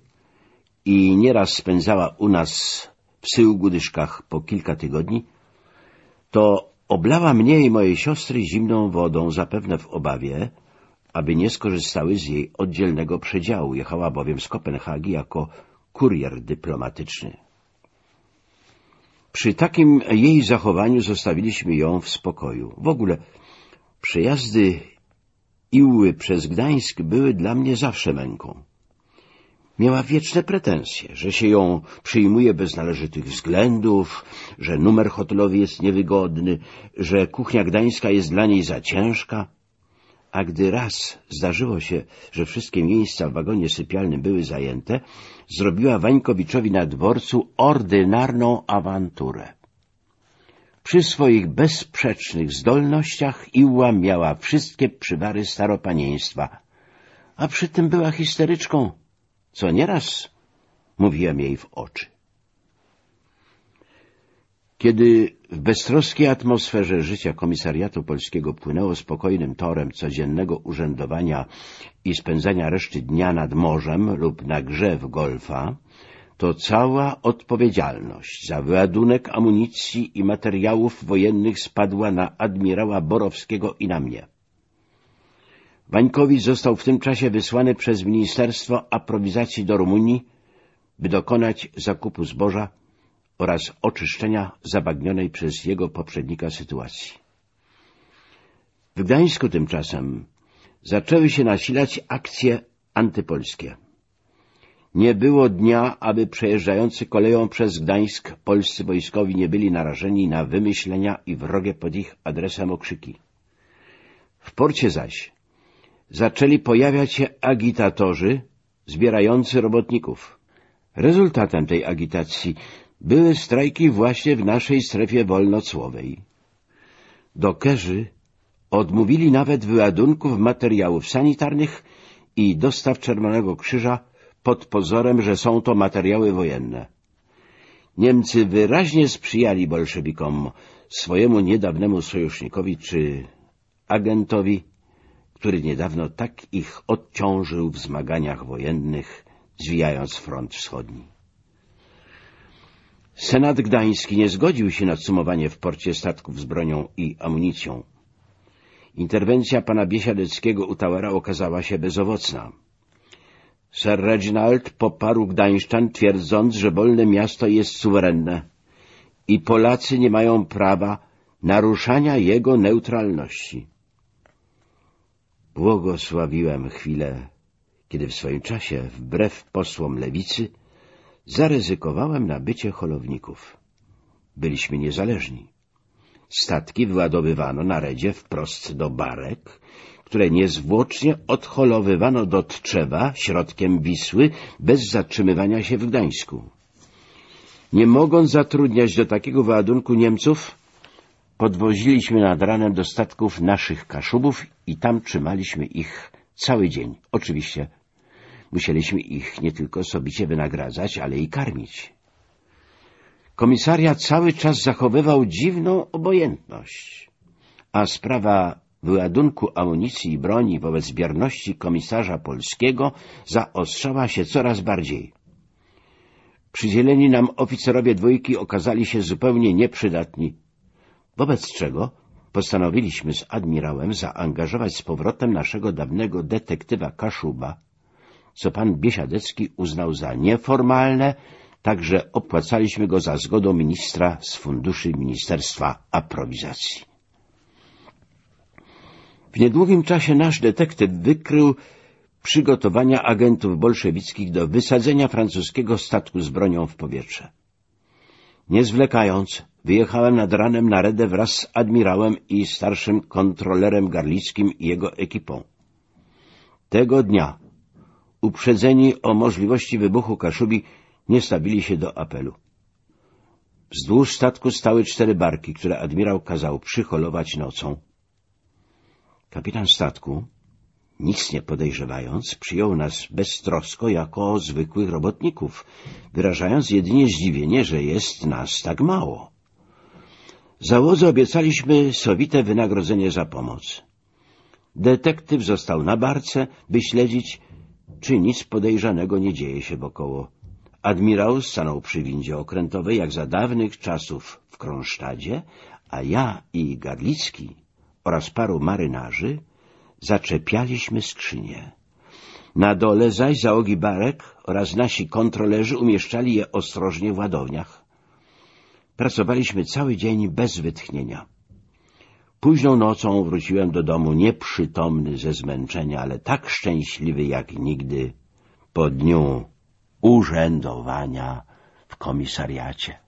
i nieraz spędzała u nas w Syłgudyszkach po kilka tygodni, to Oblała mnie i mojej siostry zimną wodą, zapewne w obawie, aby nie skorzystały z jej oddzielnego przedziału. Jechała bowiem z Kopenhagi jako kurier dyplomatyczny. Przy takim jej zachowaniu zostawiliśmy ją w spokoju. W ogóle przejazdy Iły przez Gdańsk były dla mnie zawsze męką. Miała wieczne pretensje, że się ją przyjmuje bez należytych względów, że numer hotelowy jest niewygodny, że kuchnia gdańska jest dla niej za ciężka. A gdy raz zdarzyło się, że wszystkie miejsca w wagonie sypialnym były zajęte, zrobiła Wańkowiczowi na dworcu ordynarną awanturę. Przy swoich bezsprzecznych zdolnościach Iła miała wszystkie przywary staropanieństwa, a przy tym była histeryczką, co nieraz mówiłem jej w oczy. Kiedy w beztroskiej atmosferze życia komisariatu polskiego płynęło spokojnym torem codziennego urzędowania i spędzania reszty dnia nad morzem lub na grze w golfa, to cała odpowiedzialność za wyładunek amunicji i materiałów wojennych spadła na admirała Borowskiego i na mnie. Wańkowicz został w tym czasie wysłany przez Ministerstwo Aprowizacji do Rumunii, by dokonać zakupu zboża oraz oczyszczenia zabagnionej przez jego poprzednika sytuacji. W Gdańsku tymczasem zaczęły się nasilać akcje antypolskie. Nie było dnia, aby przejeżdżający koleją przez Gdańsk polscy wojskowi nie byli narażeni na wymyślenia i wrogie pod ich adresem okrzyki. W porcie zaś zaczęli pojawiać się agitatorzy zbierający robotników. Rezultatem tej agitacji były strajki właśnie w naszej strefie wolnocłowej. Dokerzy odmówili nawet wyładunków materiałów sanitarnych i dostaw Czerwonego Krzyża pod pozorem, że są to materiały wojenne. Niemcy wyraźnie sprzyjali bolszewikom, swojemu niedawnemu sojusznikowi czy agentowi, który niedawno tak ich odciążył w zmaganiach wojennych, zwijając front wschodni. Senat Gdański nie zgodził się na sumowanie w porcie statków z bronią i amunicją. Interwencja pana Biesiadeckiego u Tauera okazała się bezowocna. Sir Reginald poparł Gdańszczan, twierdząc, że wolne miasto jest suwerenne i Polacy nie mają prawa naruszania jego neutralności. Błogosławiłem chwilę, kiedy w swoim czasie, wbrew posłom lewicy, zaryzykowałem nabycie holowników. Byliśmy niezależni. Statki wyładowywano na redzie wprost do barek, które niezwłocznie odholowywano do Tczewa środkiem Wisły bez zatrzymywania się w Gdańsku. Nie mogąc zatrudniać do takiego wyładunku Niemców, podwoziliśmy nad ranem do statków naszych kaszubów i tam trzymaliśmy ich cały dzień. Oczywiście musieliśmy ich nie tylko sobicie wynagradzać, ale i karmić. Komisariat cały czas zachowywał dziwną obojętność, a sprawa wyładunku amunicji i broni wobec bierności komisarza polskiego zaostrzała się coraz bardziej. Przydzieleni nam oficerowie dwójki okazali się zupełnie nieprzydatni, wobec czego postanowiliśmy z admirałem zaangażować z powrotem naszego dawnego detektywa Kaszuba, co pan Biesiadecki uznał za nieformalne, także opłacaliśmy go za zgodą ministra z funduszy Ministerstwa Aprowizacji. W niedługim czasie nasz detektyw wykrył przygotowania agentów bolszewickich do wysadzenia francuskiego statku z bronią w powietrze. Nie zwlekając, wyjechałem nad ranem na redę wraz z admirałem i starszym kontrolerem Garlickim i jego ekipą. Tego dnia, uprzedzeni o możliwości wybuchu Kaszubi, nie stawili się do apelu. Wzdłuż statku stały cztery barki, które admirał kazał przyholować nocą. Kapitan statku, nic nie podejrzewając, przyjął nas beztrosko jako zwykłych robotników, wyrażając jedynie zdziwienie, że jest nas tak mało. Załodze obiecaliśmy sowite wynagrodzenie za pomoc. Detektyw został na barce, by śledzić, czy nic podejrzanego nie dzieje się wokoło. Admirał stanął przy windzie okrętowej jak za dawnych czasów w Kronsztadzie, a ja i Garlicki oraz paru marynarzy zaczepialiśmy skrzynie. Na dole zaś załogi barek oraz nasi kontrolerzy umieszczali je ostrożnie w ładowniach. Pracowaliśmy cały dzień bez wytchnienia. Późną nocą wróciłem do domu nieprzytomny ze zmęczenia, ale tak szczęśliwy jak nigdy po dniu urzędowania w komisariacie.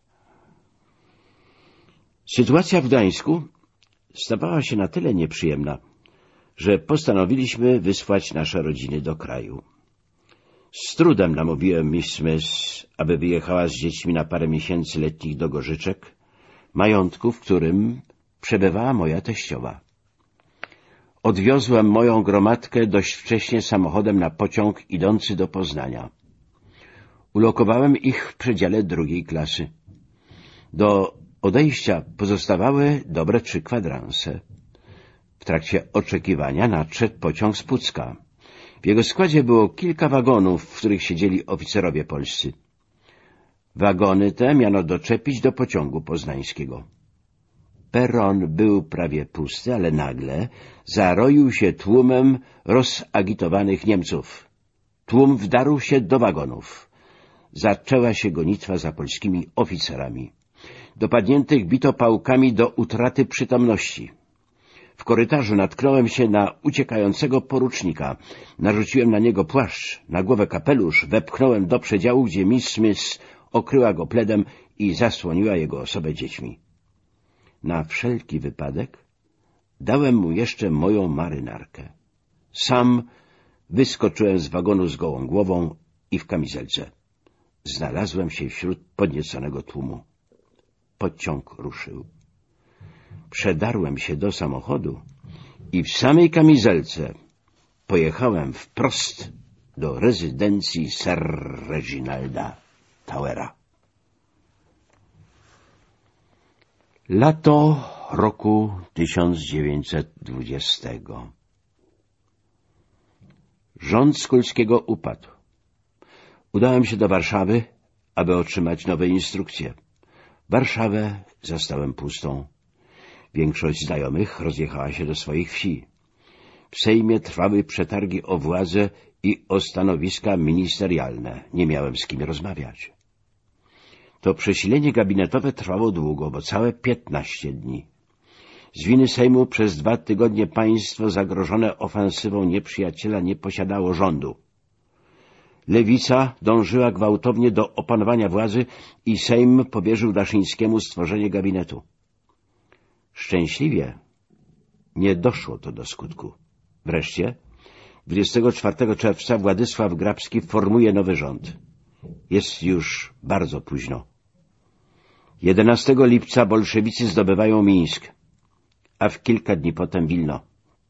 Sytuacja w Gdańsku stawała się na tyle nieprzyjemna, że postanowiliśmy wysłać nasze rodziny do kraju. Z trudem namówiłem Miss Smith, aby wyjechała z dziećmi na parę miesięcy letnich do Gorzyczek, majątku, w którym przebywała moja teściowa. Odwiozłem moją gromadkę dość wcześnie samochodem na pociąg idący do Poznania. Ulokowałem ich w przedziale drugiej klasy. Do odejścia pozostawały dobre trzy kwadranse. W trakcie oczekiwania nadszedł pociąg z Pucka. W jego składzie było kilka wagonów, w których siedzieli oficerowie polscy. Wagony te miano doczepić do pociągu poznańskiego. Peron był prawie pusty, ale nagle zaroił się tłumem rozagitowanych Niemców. Tłum wdarł się do wagonów. Zaczęła się gonitwa za polskimi oficerami. Dopadniętych bito pałkami do utraty przytomności. W korytarzu natknąłem się na uciekającego porucznika. Narzuciłem na niego płaszcz, na głowę kapelusz, wepchnąłem do przedziału, gdzie Miss Smith okryła go pledem i zasłoniła jego osobę dziećmi. Na wszelki wypadek dałem mu jeszcze moją marynarkę. Sam wyskoczyłem z wagonu z gołą głową i w kamizelce. Znalazłem się wśród podnieconego tłumu. Pociąg ruszył. Przedarłem się do samochodu i w samej kamizelce pojechałem wprost do rezydencji Sir Reginalda Towera. Lato roku 1920. Rząd Skulskiego upadł. Udałem się do Warszawy, aby otrzymać nowe instrukcje. Warszawę zastałem pustą. Większość znajomych rozjechała się do swoich wsi. W Sejmie trwały przetargi o władzę i o stanowiska ministerialne. Nie miałem z kim rozmawiać. To przesilenie gabinetowe trwało długo, bo całe piętnaście dni. Z winy Sejmu przez dwa tygodnie państwo zagrożone ofensywą nieprzyjaciela nie posiadało rządu. Lewica dążyła gwałtownie do opanowania władzy i Sejm powierzył Daszyńskiemu stworzenie gabinetu. Szczęśliwie nie doszło to do skutku. Wreszcie 24 czerwca Władysław Grabski formuje nowy rząd. Jest już bardzo późno. 11 lipca bolszewicy zdobywają Mińsk, a w kilka dni potem Wilno.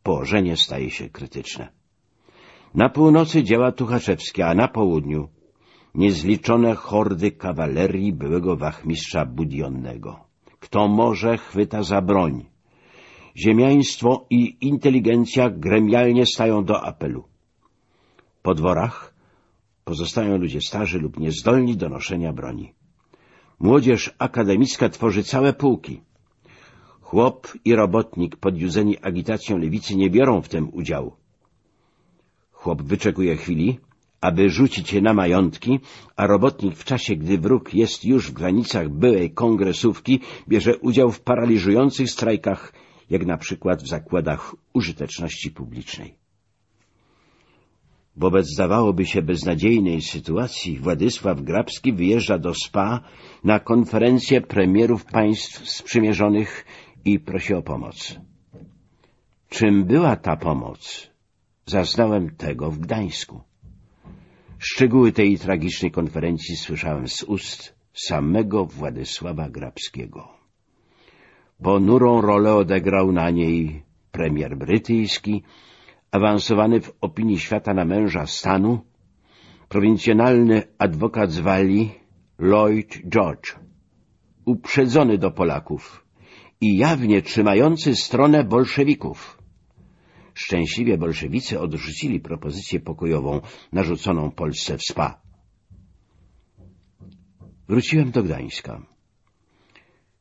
Położenie staje się krytyczne. Na północy działa Tuchaczewskie, a na południu niezliczone hordy kawalerii byłego wachmistrza Budionnego. Kto może, chwyta za broń. Ziemiaństwo i inteligencja gremialnie stają do apelu. Po dworach pozostają ludzie starzy lub niezdolni do noszenia broni. Młodzież akademicka tworzy całe pułki. Chłop i robotnik podjudzeni agitacją lewicy nie biorą w tym udziału. Chłop wyczekuje chwili, aby rzucić je na majątki, a robotnik w czasie, gdy wróg jest już w granicach byłej kongresówki, bierze udział w paraliżujących strajkach, jak na przykład w zakładach użyteczności publicznej. Wobec zdawałoby się beznadziejnej sytuacji Władysław Grabski wyjeżdża do SPA na konferencję premierów państw sprzymierzonych i prosi o pomoc. Czym była ta pomoc? Zaznałem tego w Gdańsku. Szczegóły tej tragicznej konferencji słyszałem z ust samego Władysława Grabskiego. Ponurą rolę odegrał na niej premier brytyjski, awansowany w opinii świata na męża stanu, prowincjonalny adwokat z Walii Lloyd George, uprzedzony do Polaków i jawnie trzymający stronę bolszewików. Szczęśliwie bolszewicy odrzucili propozycję pokojową narzuconą Polsce w SPA. Wróciłem do Gdańska.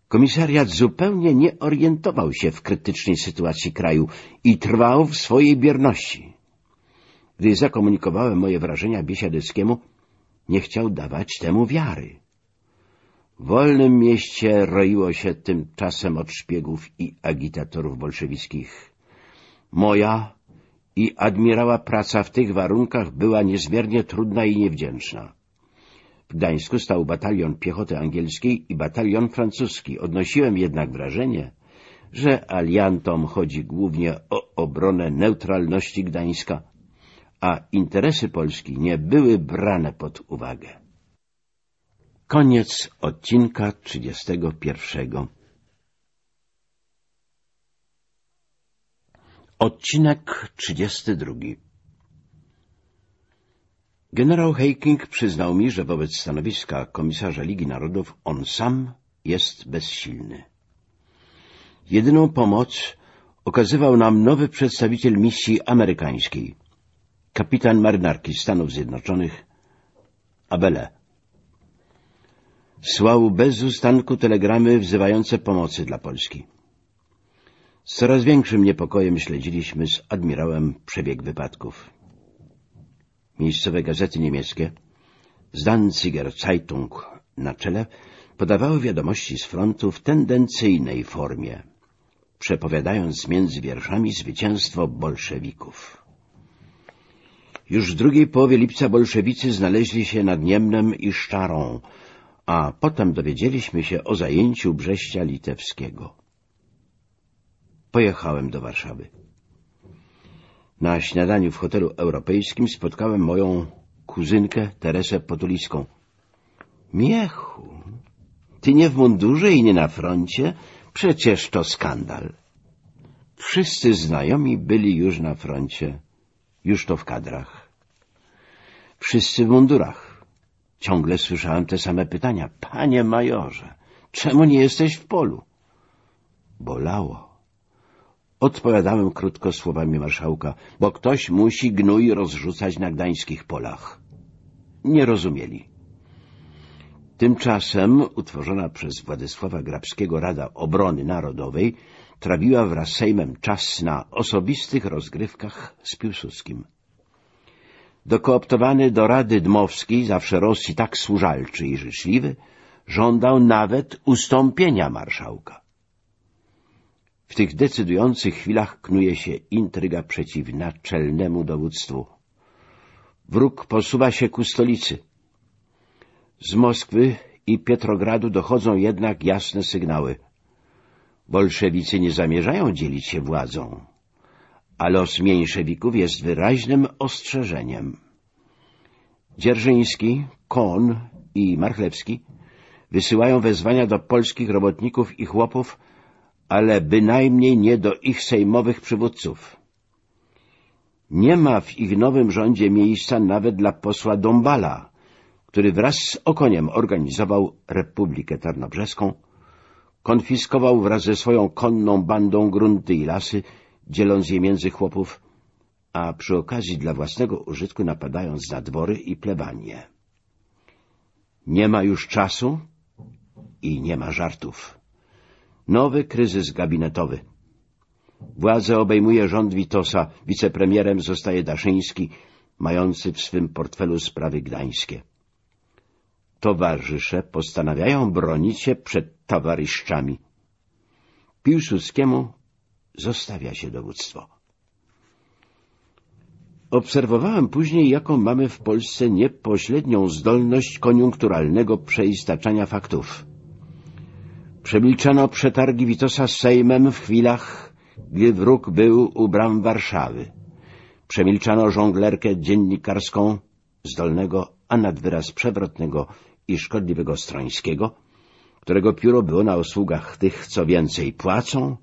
Komisariat zupełnie nie orientował się w krytycznej sytuacji kraju i trwał w swojej bierności. Gdy zakomunikowałem moje wrażenia Biesiadeckiemu, nie chciał dawać temu wiary. W wolnym mieście roiło się tymczasem od szpiegów i agitatorów bolszewickich. Moja i admirała praca w tych warunkach była niezmiernie trudna i niewdzięczna. W Gdańsku stał batalion piechoty angielskiej i batalion francuski. Odnosiłem jednak wrażenie, że aliantom chodzi głównie o obronę neutralności Gdańska, a interesy Polski nie były brane pod uwagę. Koniec odcinka 31. Odcinek 32 Generał Haking przyznał mi, że wobec stanowiska komisarza Ligi Narodów on sam jest bezsilny. Jedyną pomoc okazywał nam nowy przedstawiciel misji amerykańskiej, kapitan marynarki Stanów Zjednoczonych, Abele. Słał bez ustanku telegramy wzywające pomocy dla Polski. Z coraz większym niepokojem śledziliśmy z admirałem przebieg wypadków. Miejscowe gazety niemieckie z Danziger Zeitung na czele podawały wiadomości z frontu w tendencyjnej formie, przepowiadając między wierszami zwycięstwo bolszewików. Już w drugiej połowie lipca bolszewicy znaleźli się nad Niemnem i Szczarą, a potem dowiedzieliśmy się o zajęciu Brześcia Litewskiego. Pojechałem do Warszawy. Na śniadaniu w hotelu europejskim spotkałem moją kuzynkę Teresę Potuliską. Miechu, ty nie w mundurze i nie na froncie? Przecież to skandal. Wszyscy znajomi byli już na froncie, już to w kadrach. Wszyscy w mundurach. Ciągle słyszałem te same pytania. Panie majorze, czemu nie jesteś w polu? Bolało. Odpowiadałem krótko słowami marszałka, bo ktoś musi gnój rozrzucać na gdańskich polach. Nie rozumieli. Tymczasem utworzona przez Władysława Grabskiego Rada Obrony Narodowej trawiła wraz z Sejmem czas na osobistych rozgrywkach z Piłsudskim. Dokooptowany do Rady Dmowskiej, zawsze Rosji tak służalczy i życzliwy, żądał nawet ustąpienia marszałka. W tych decydujących chwilach knuje się intryga przeciw naczelnemu dowództwu. Wróg posuwa się ku stolicy. Z Moskwy i Pietrogradu dochodzą jednak jasne sygnały. Bolszewicy nie zamierzają dzielić się władzą, a los mniejszewików jest wyraźnym ostrzeżeniem. Dzierżyński, Kohn i Marchlewski wysyłają wezwania do polskich robotników i chłopów, ale bynajmniej nie do ich sejmowych przywódców. Nie ma w ich nowym rządzie miejsca nawet dla posła Dąbala, który wraz z Okoniem organizował Republikę Tarnobrzeską, konfiskował wraz ze swoją konną bandą grunty i lasy, dzieląc je między chłopów, a przy okazji dla własnego użytku napadając na dwory i plebanie. Nie ma już czasu i nie ma żartów. Nowy kryzys gabinetowy. Władzę obejmuje rząd Witosa, wicepremierem zostaje Daszyński, mający w swym portfelu sprawy gdańskie. Towarzysze postanawiają bronić się przed towarzyszczami. Piłsudskiemu zostawia się dowództwo. Obserwowałem później, jaką mamy w Polsce niepośrednią zdolność koniunkturalnego przeistaczania faktów. Przemilczano przetargi Witosa z Sejmem w chwilach, gdy wróg był u bram Warszawy. Przemilczano żonglerkę dziennikarską zdolnego, a nad wyraz przewrotnego i szkodliwego Strońskiego, którego pióro było na usługach tych, co więcej płacą.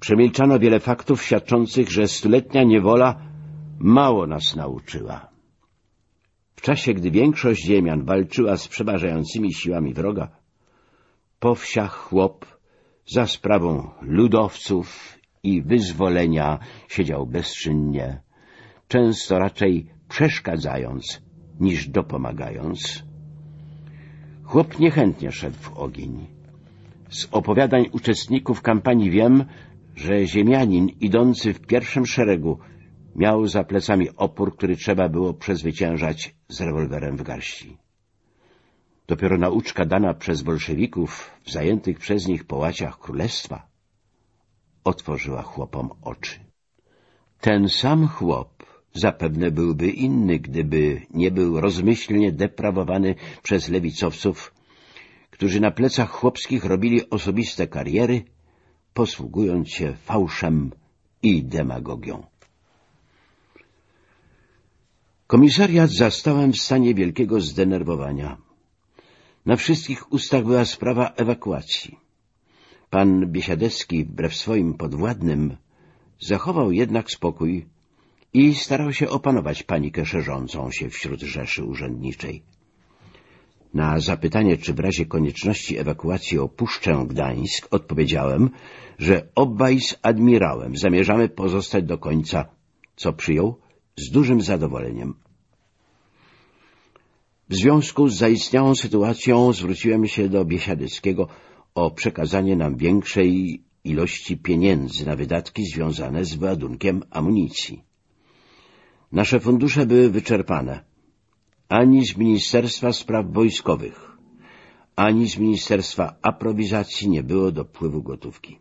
Przemilczano wiele faktów świadczących, że stuletnia niewola mało nas nauczyła. W czasie, gdy większość ziemian walczyła z przeważającymi siłami wroga, po wsiach chłop za sprawą ludowców i wyzwolenia siedział bezczynnie, często raczej przeszkadzając niż dopomagając. Chłop niechętnie szedł w ogień. Z opowiadań uczestników kampanii wiem, że ziemianin idący w pierwszym szeregu miał za plecami opór, który trzeba było przezwyciężać z rewolwerem w garści. Dopiero nauczka dana przez bolszewików w zajętych przez nich połaciach królestwa otworzyła chłopom oczy. Ten sam chłop zapewne byłby inny, gdyby nie był rozmyślnie deprawowany przez lewicowców, którzy na plecach chłopskich robili osobiste kariery, posługując się fałszem i demagogią. Komisariat zastałem w stanie wielkiego zdenerwowania. Na wszystkich ustach była sprawa ewakuacji. Pan Biesiadecki, wbrew swoim podwładnym, Zachował jednak spokój i starał się opanować panikę szerzącą się wśród rzeszy urzędniczej. Na zapytanie, czy w razie konieczności ewakuacji opuszczę Gdańsk, odpowiedziałem, że obaj z admirałem zamierzamy pozostać do końca, co przyjął z dużym zadowoleniem. W związku z zaistniałą sytuacją zwróciłem się do Biesiadyckiego o przekazanie nam większej ilości pieniędzy na wydatki związane z wyładunkiem amunicji. Nasze fundusze były wyczerpane. Ani z Ministerstwa Spraw Wojskowych, ani z Ministerstwa Aprowizacji nie było dopływu gotówki.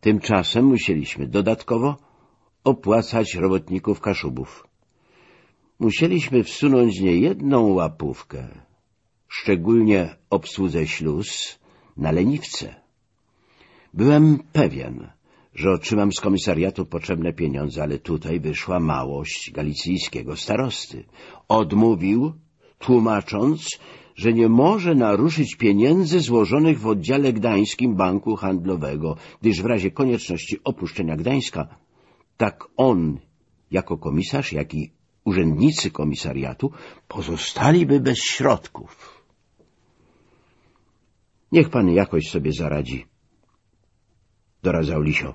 Tymczasem musieliśmy dodatkowo opłacać robotników Kaszubów. Musieliśmy wsunąć niejedną łapówkę, szczególnie obsłudze śluz, na leniwce. Byłem pewien, że otrzymam z komisariatu potrzebne pieniądze, ale tutaj wyszła małość galicyjskiego starosty. Odmówił, tłumacząc, że nie może naruszyć pieniędzy złożonych w oddziale gdańskim Banku Handlowego, gdyż w razie konieczności opuszczenia Gdańska tak on jako komisarz, jak i urzędnicy komisariatu pozostaliby bez środków. Niech pan jakoś sobie zaradzi, doradzał Lisio.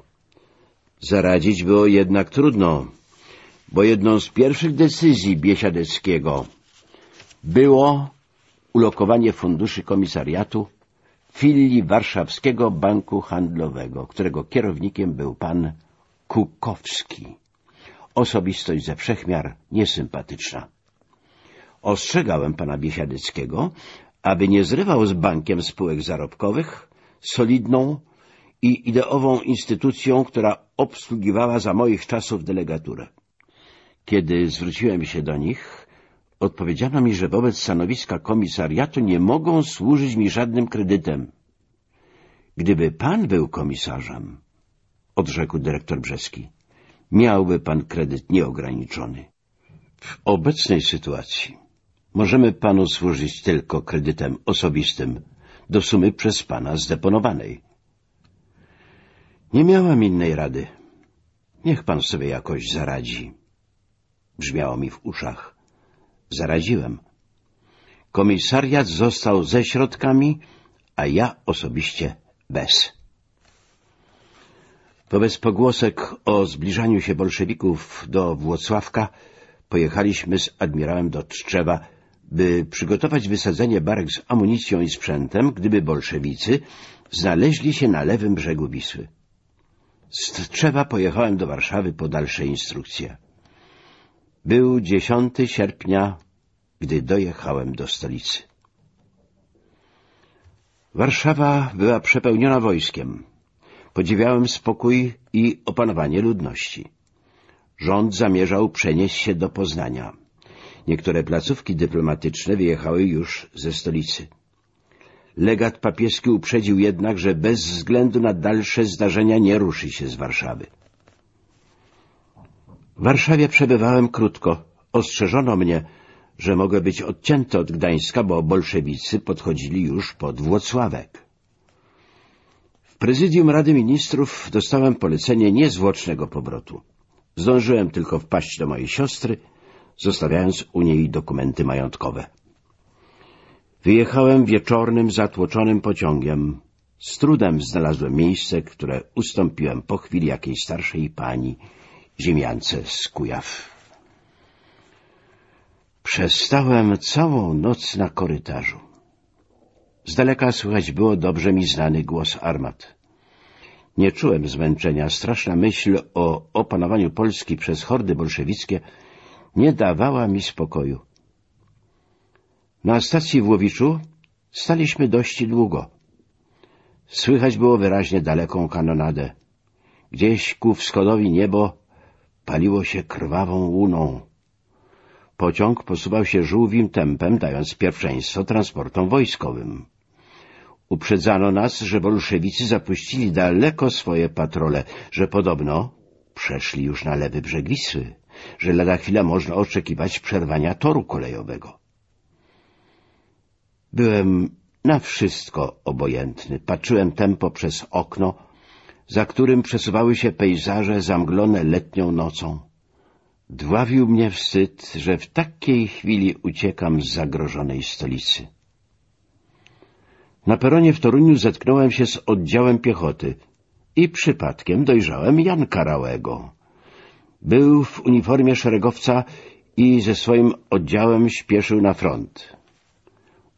Zaradzić było jednak trudno, bo jedną z pierwszych decyzji Biesiadeckiego było ulokowanie funduszy komisariatu w filii Warszawskiego Banku Handlowego, którego kierownikiem był pan Kukowski. Osobistość ze wszechmiar niesympatyczna. Ostrzegałem pana Biesiadyckiego, aby nie zrywał z bankiem spółek zarobkowych, solidną i ideową instytucją, która obsługiwała za moich czasów delegaturę. Kiedy zwróciłem się do nich, odpowiedziano mi, że wobec stanowiska komisariatu nie mogą służyć mi żadnym kredytem. Gdyby pan był komisarzem, odrzekł dyrektor Brzeski, miałby pan kredyt nieograniczony. W obecnej sytuacji możemy panu służyć tylko kredytem osobistym do sumy przez pana zdeponowanej. Nie miałam innej rady. Niech pan sobie jakoś zaradzi. Brzmiało mi w uszach. Zaradziłem. Komisariat został ze środkami, a ja osobiście bez. Wobec pogłosek o zbliżaniu się bolszewików do Włocławka pojechaliśmy z admirałem do Tczewa, by przygotować wysadzenie barek z amunicją i sprzętem, gdyby bolszewicy znaleźli się na lewym brzegu Wisły. Z Tczewa pojechałem do Warszawy po dalsze instrukcje. Był 10 sierpnia, gdy dojechałem do stolicy. Warszawa była przepełniona wojskiem. Podziwiałem spokój i opanowanie ludności. Rząd zamierzał przenieść się do Poznania. Niektóre placówki dyplomatyczne wyjechały już ze stolicy. Legat papieski uprzedził jednak, że bez względu na dalsze zdarzenia nie ruszy się z Warszawy. W Warszawie przebywałem krótko. Ostrzeżono mnie, że mogę być odcięty od Gdańska, bo bolszewicy podchodzili już pod Włocławek. Prezydium Rady Ministrów dostałem polecenie niezwłocznego powrotu. Zdążyłem tylko wpaść do mojej siostry, zostawiając u niej dokumenty majątkowe. Wyjechałem wieczornym, zatłoczonym pociągiem. Z trudem znalazłem miejsce, które ustąpiłem po chwili jakiejś starszej pani, ziemiance z Kujaw. Przestałem całą noc na korytarzu. Z daleka słychać było dobrze mi znany głos armat. Nie czułem zmęczenia. Straszna myśl o opanowaniu Polski przez hordy bolszewickie nie dawała mi spokoju. Na stacji w Łowiczu staliśmy dość długo. Słychać było wyraźnie daleką kanonadę. Gdzieś ku wschodowi niebo paliło się krwawą łuną. Pociąg posuwał się żółwim tempem, dając pierwszeństwo transportom wojskowym. Uprzedzano nas, że bolszewicy zapuścili daleko swoje patrole, że podobno przeszli już na lewy brzeg Wisły, że lada chwila można oczekiwać przerwania toru kolejowego. Byłem na wszystko obojętny. Patrzyłem tempo przez okno, za którym przesuwały się pejzaże zamglone letnią nocą. Dławił mnie wstyd, że w takiej chwili uciekam z zagrożonej stolicy. Na peronie w Toruniu zetknąłem się z oddziałem piechoty i przypadkiem dojrzałem Janka Rałego. Był w uniformie szeregowca i ze swoim oddziałem śpieszył na front.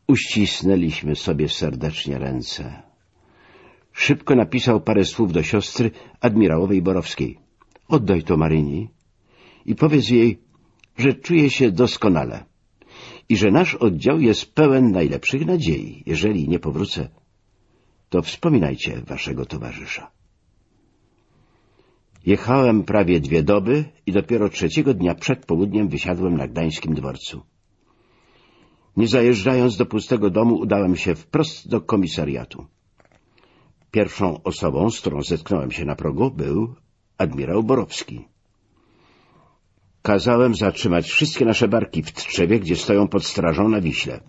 Uścisnęliśmy sobie serdecznie ręce. Szybko napisał parę słów do siostry admirałowej Borowskiej. Oddaj to Maryni i powiedz jej, że czuje się doskonale i że nasz oddział jest pełen najlepszych nadziei. Jeżeli nie powrócę, to wspominajcie waszego towarzysza. Jechałem prawie dwie doby i dopiero trzeciego dnia przed południem wysiadłem na gdańskim dworcu. Nie zajeżdżając do pustego domu, udałem się wprost do komisariatu. Pierwszą osobą, z którą zetknąłem się na progu, był admirał Borowski. Kazałem zatrzymać wszystkie nasze barki w Tczewie, gdzie stoją pod strażą na Wiśle.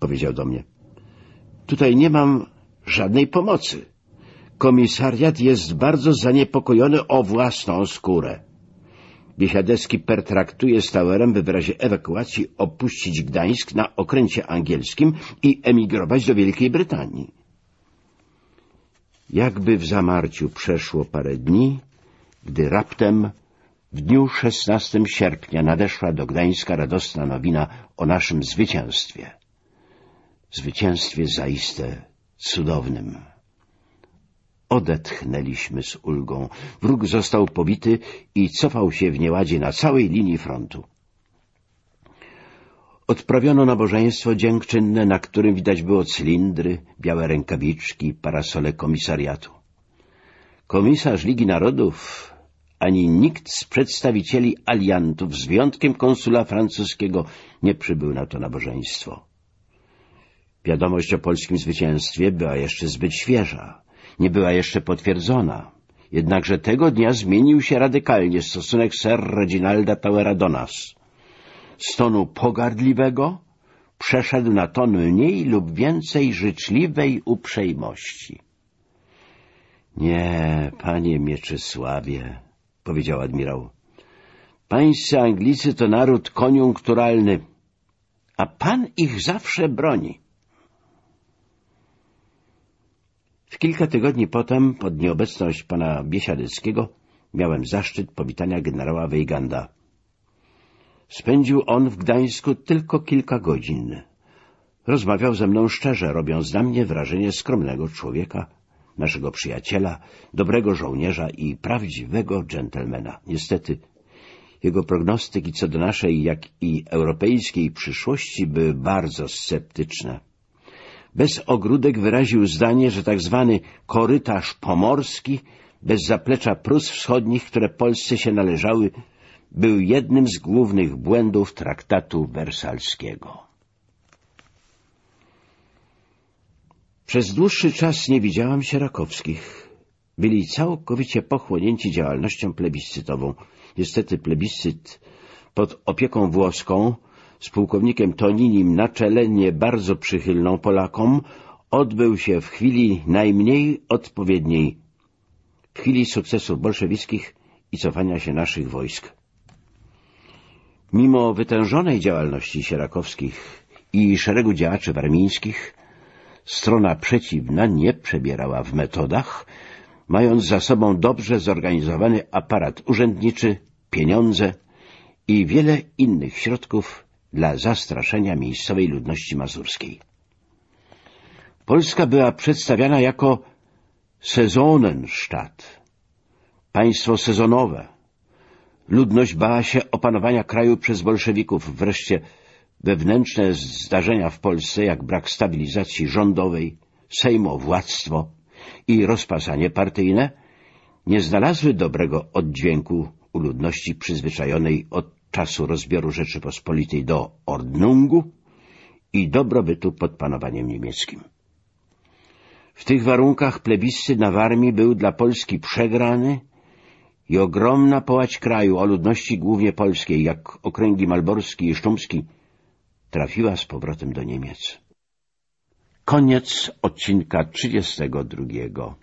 Powiedział do mnie. Tutaj nie mam żadnej pomocy. Komisariat jest bardzo zaniepokojony o własną skórę. Biesiadecki pertraktuje z Tauerem, by w razie ewakuacji opuścić Gdańsk na okręcie angielskim i emigrować do Wielkiej Brytanii. Jakby w zamarciu przeszło parę dni, gdy raptem w dniu 16 sierpnia nadeszła do Gdańska radosna nowina o naszym zwycięstwie. Zwycięstwie zaiste cudownym. Odetchnęliśmy z ulgą. Wróg został pobity i cofał się w nieładzie na całej linii frontu. Odprawiono nabożeństwo dziękczynne, na którym widać było cylindry, białe rękawiczki, parasole komisariatu. Komisarz Ligi Narodów ani nikt z przedstawicieli aliantów, z wyjątkiem konsula francuskiego, nie przybył na to nabożeństwo. Wiadomość o polskim zwycięstwie była jeszcze zbyt świeża, nie była jeszcze potwierdzona. Jednakże tego dnia zmienił się radykalnie stosunek Sir Reginalda Towera do nas. Z tonu pogardliwego przeszedł na ton mniej lub więcej życzliwej uprzejmości. — Nie, panie Mieczysławie — powiedział admirał. — Pańscy Anglicy to naród koniunkturalny, a pan ich zawsze broni. W kilka tygodni potem, pod nieobecność pana Biesiadyckiego, miałem zaszczyt powitania generała Weiganda. Spędził on w Gdańsku tylko kilka godzin. Rozmawiał ze mną szczerze, robiąc na mnie wrażenie skromnego człowieka, naszego przyjaciela, dobrego żołnierza i prawdziwego dżentelmena. Niestety, jego prognostyki co do naszej, jak i europejskiej przyszłości były bardzo sceptyczne. Bez ogródek wyraził zdanie, że tak zwany korytarz pomorski, bez zaplecza Prus Wschodnich, które Polsce się należały, był jednym z głównych błędów traktatu wersalskiego. Przez dłuższy czas nie widziałam Sierakowskich. Byli całkowicie pochłonięci działalnością plebiscytową. Niestety plebiscyt pod opieką włoską z pułkownikiem Toninim na czele, nie bardzo przychylną Polakom, odbył się w chwili najmniej odpowiedniej, w chwili sukcesów bolszewickich i cofania się naszych wojsk. Mimo wytężonej działalności sierakowskich i szeregu działaczy warmińskich, strona przeciwna nie przebierała w metodach, mając za sobą dobrze zorganizowany aparat urzędniczy, pieniądze i wiele innych środków dla zastraszenia miejscowej ludności mazurskiej. Polska była przedstawiana jako Sezonenstadt, państwo sezonowe. Ludność bała się opanowania kraju przez bolszewików. Wreszcie wewnętrzne zdarzenia w Polsce, jak brak stabilizacji rządowej, sejmowładztwo i rozpasanie partyjne, nie znalazły dobrego oddźwięku u ludności przyzwyczajonej od czasu rozbioru Rzeczypospolitej do Ordnungu i dobrobytu pod panowaniem niemieckim. W tych warunkach plebiscyt na Warmii był dla Polski przegrany i ogromna połać kraju o ludności głównie polskiej, jak okręgi malborski i sztumski, trafiła z powrotem do Niemiec. Koniec odcinka 32.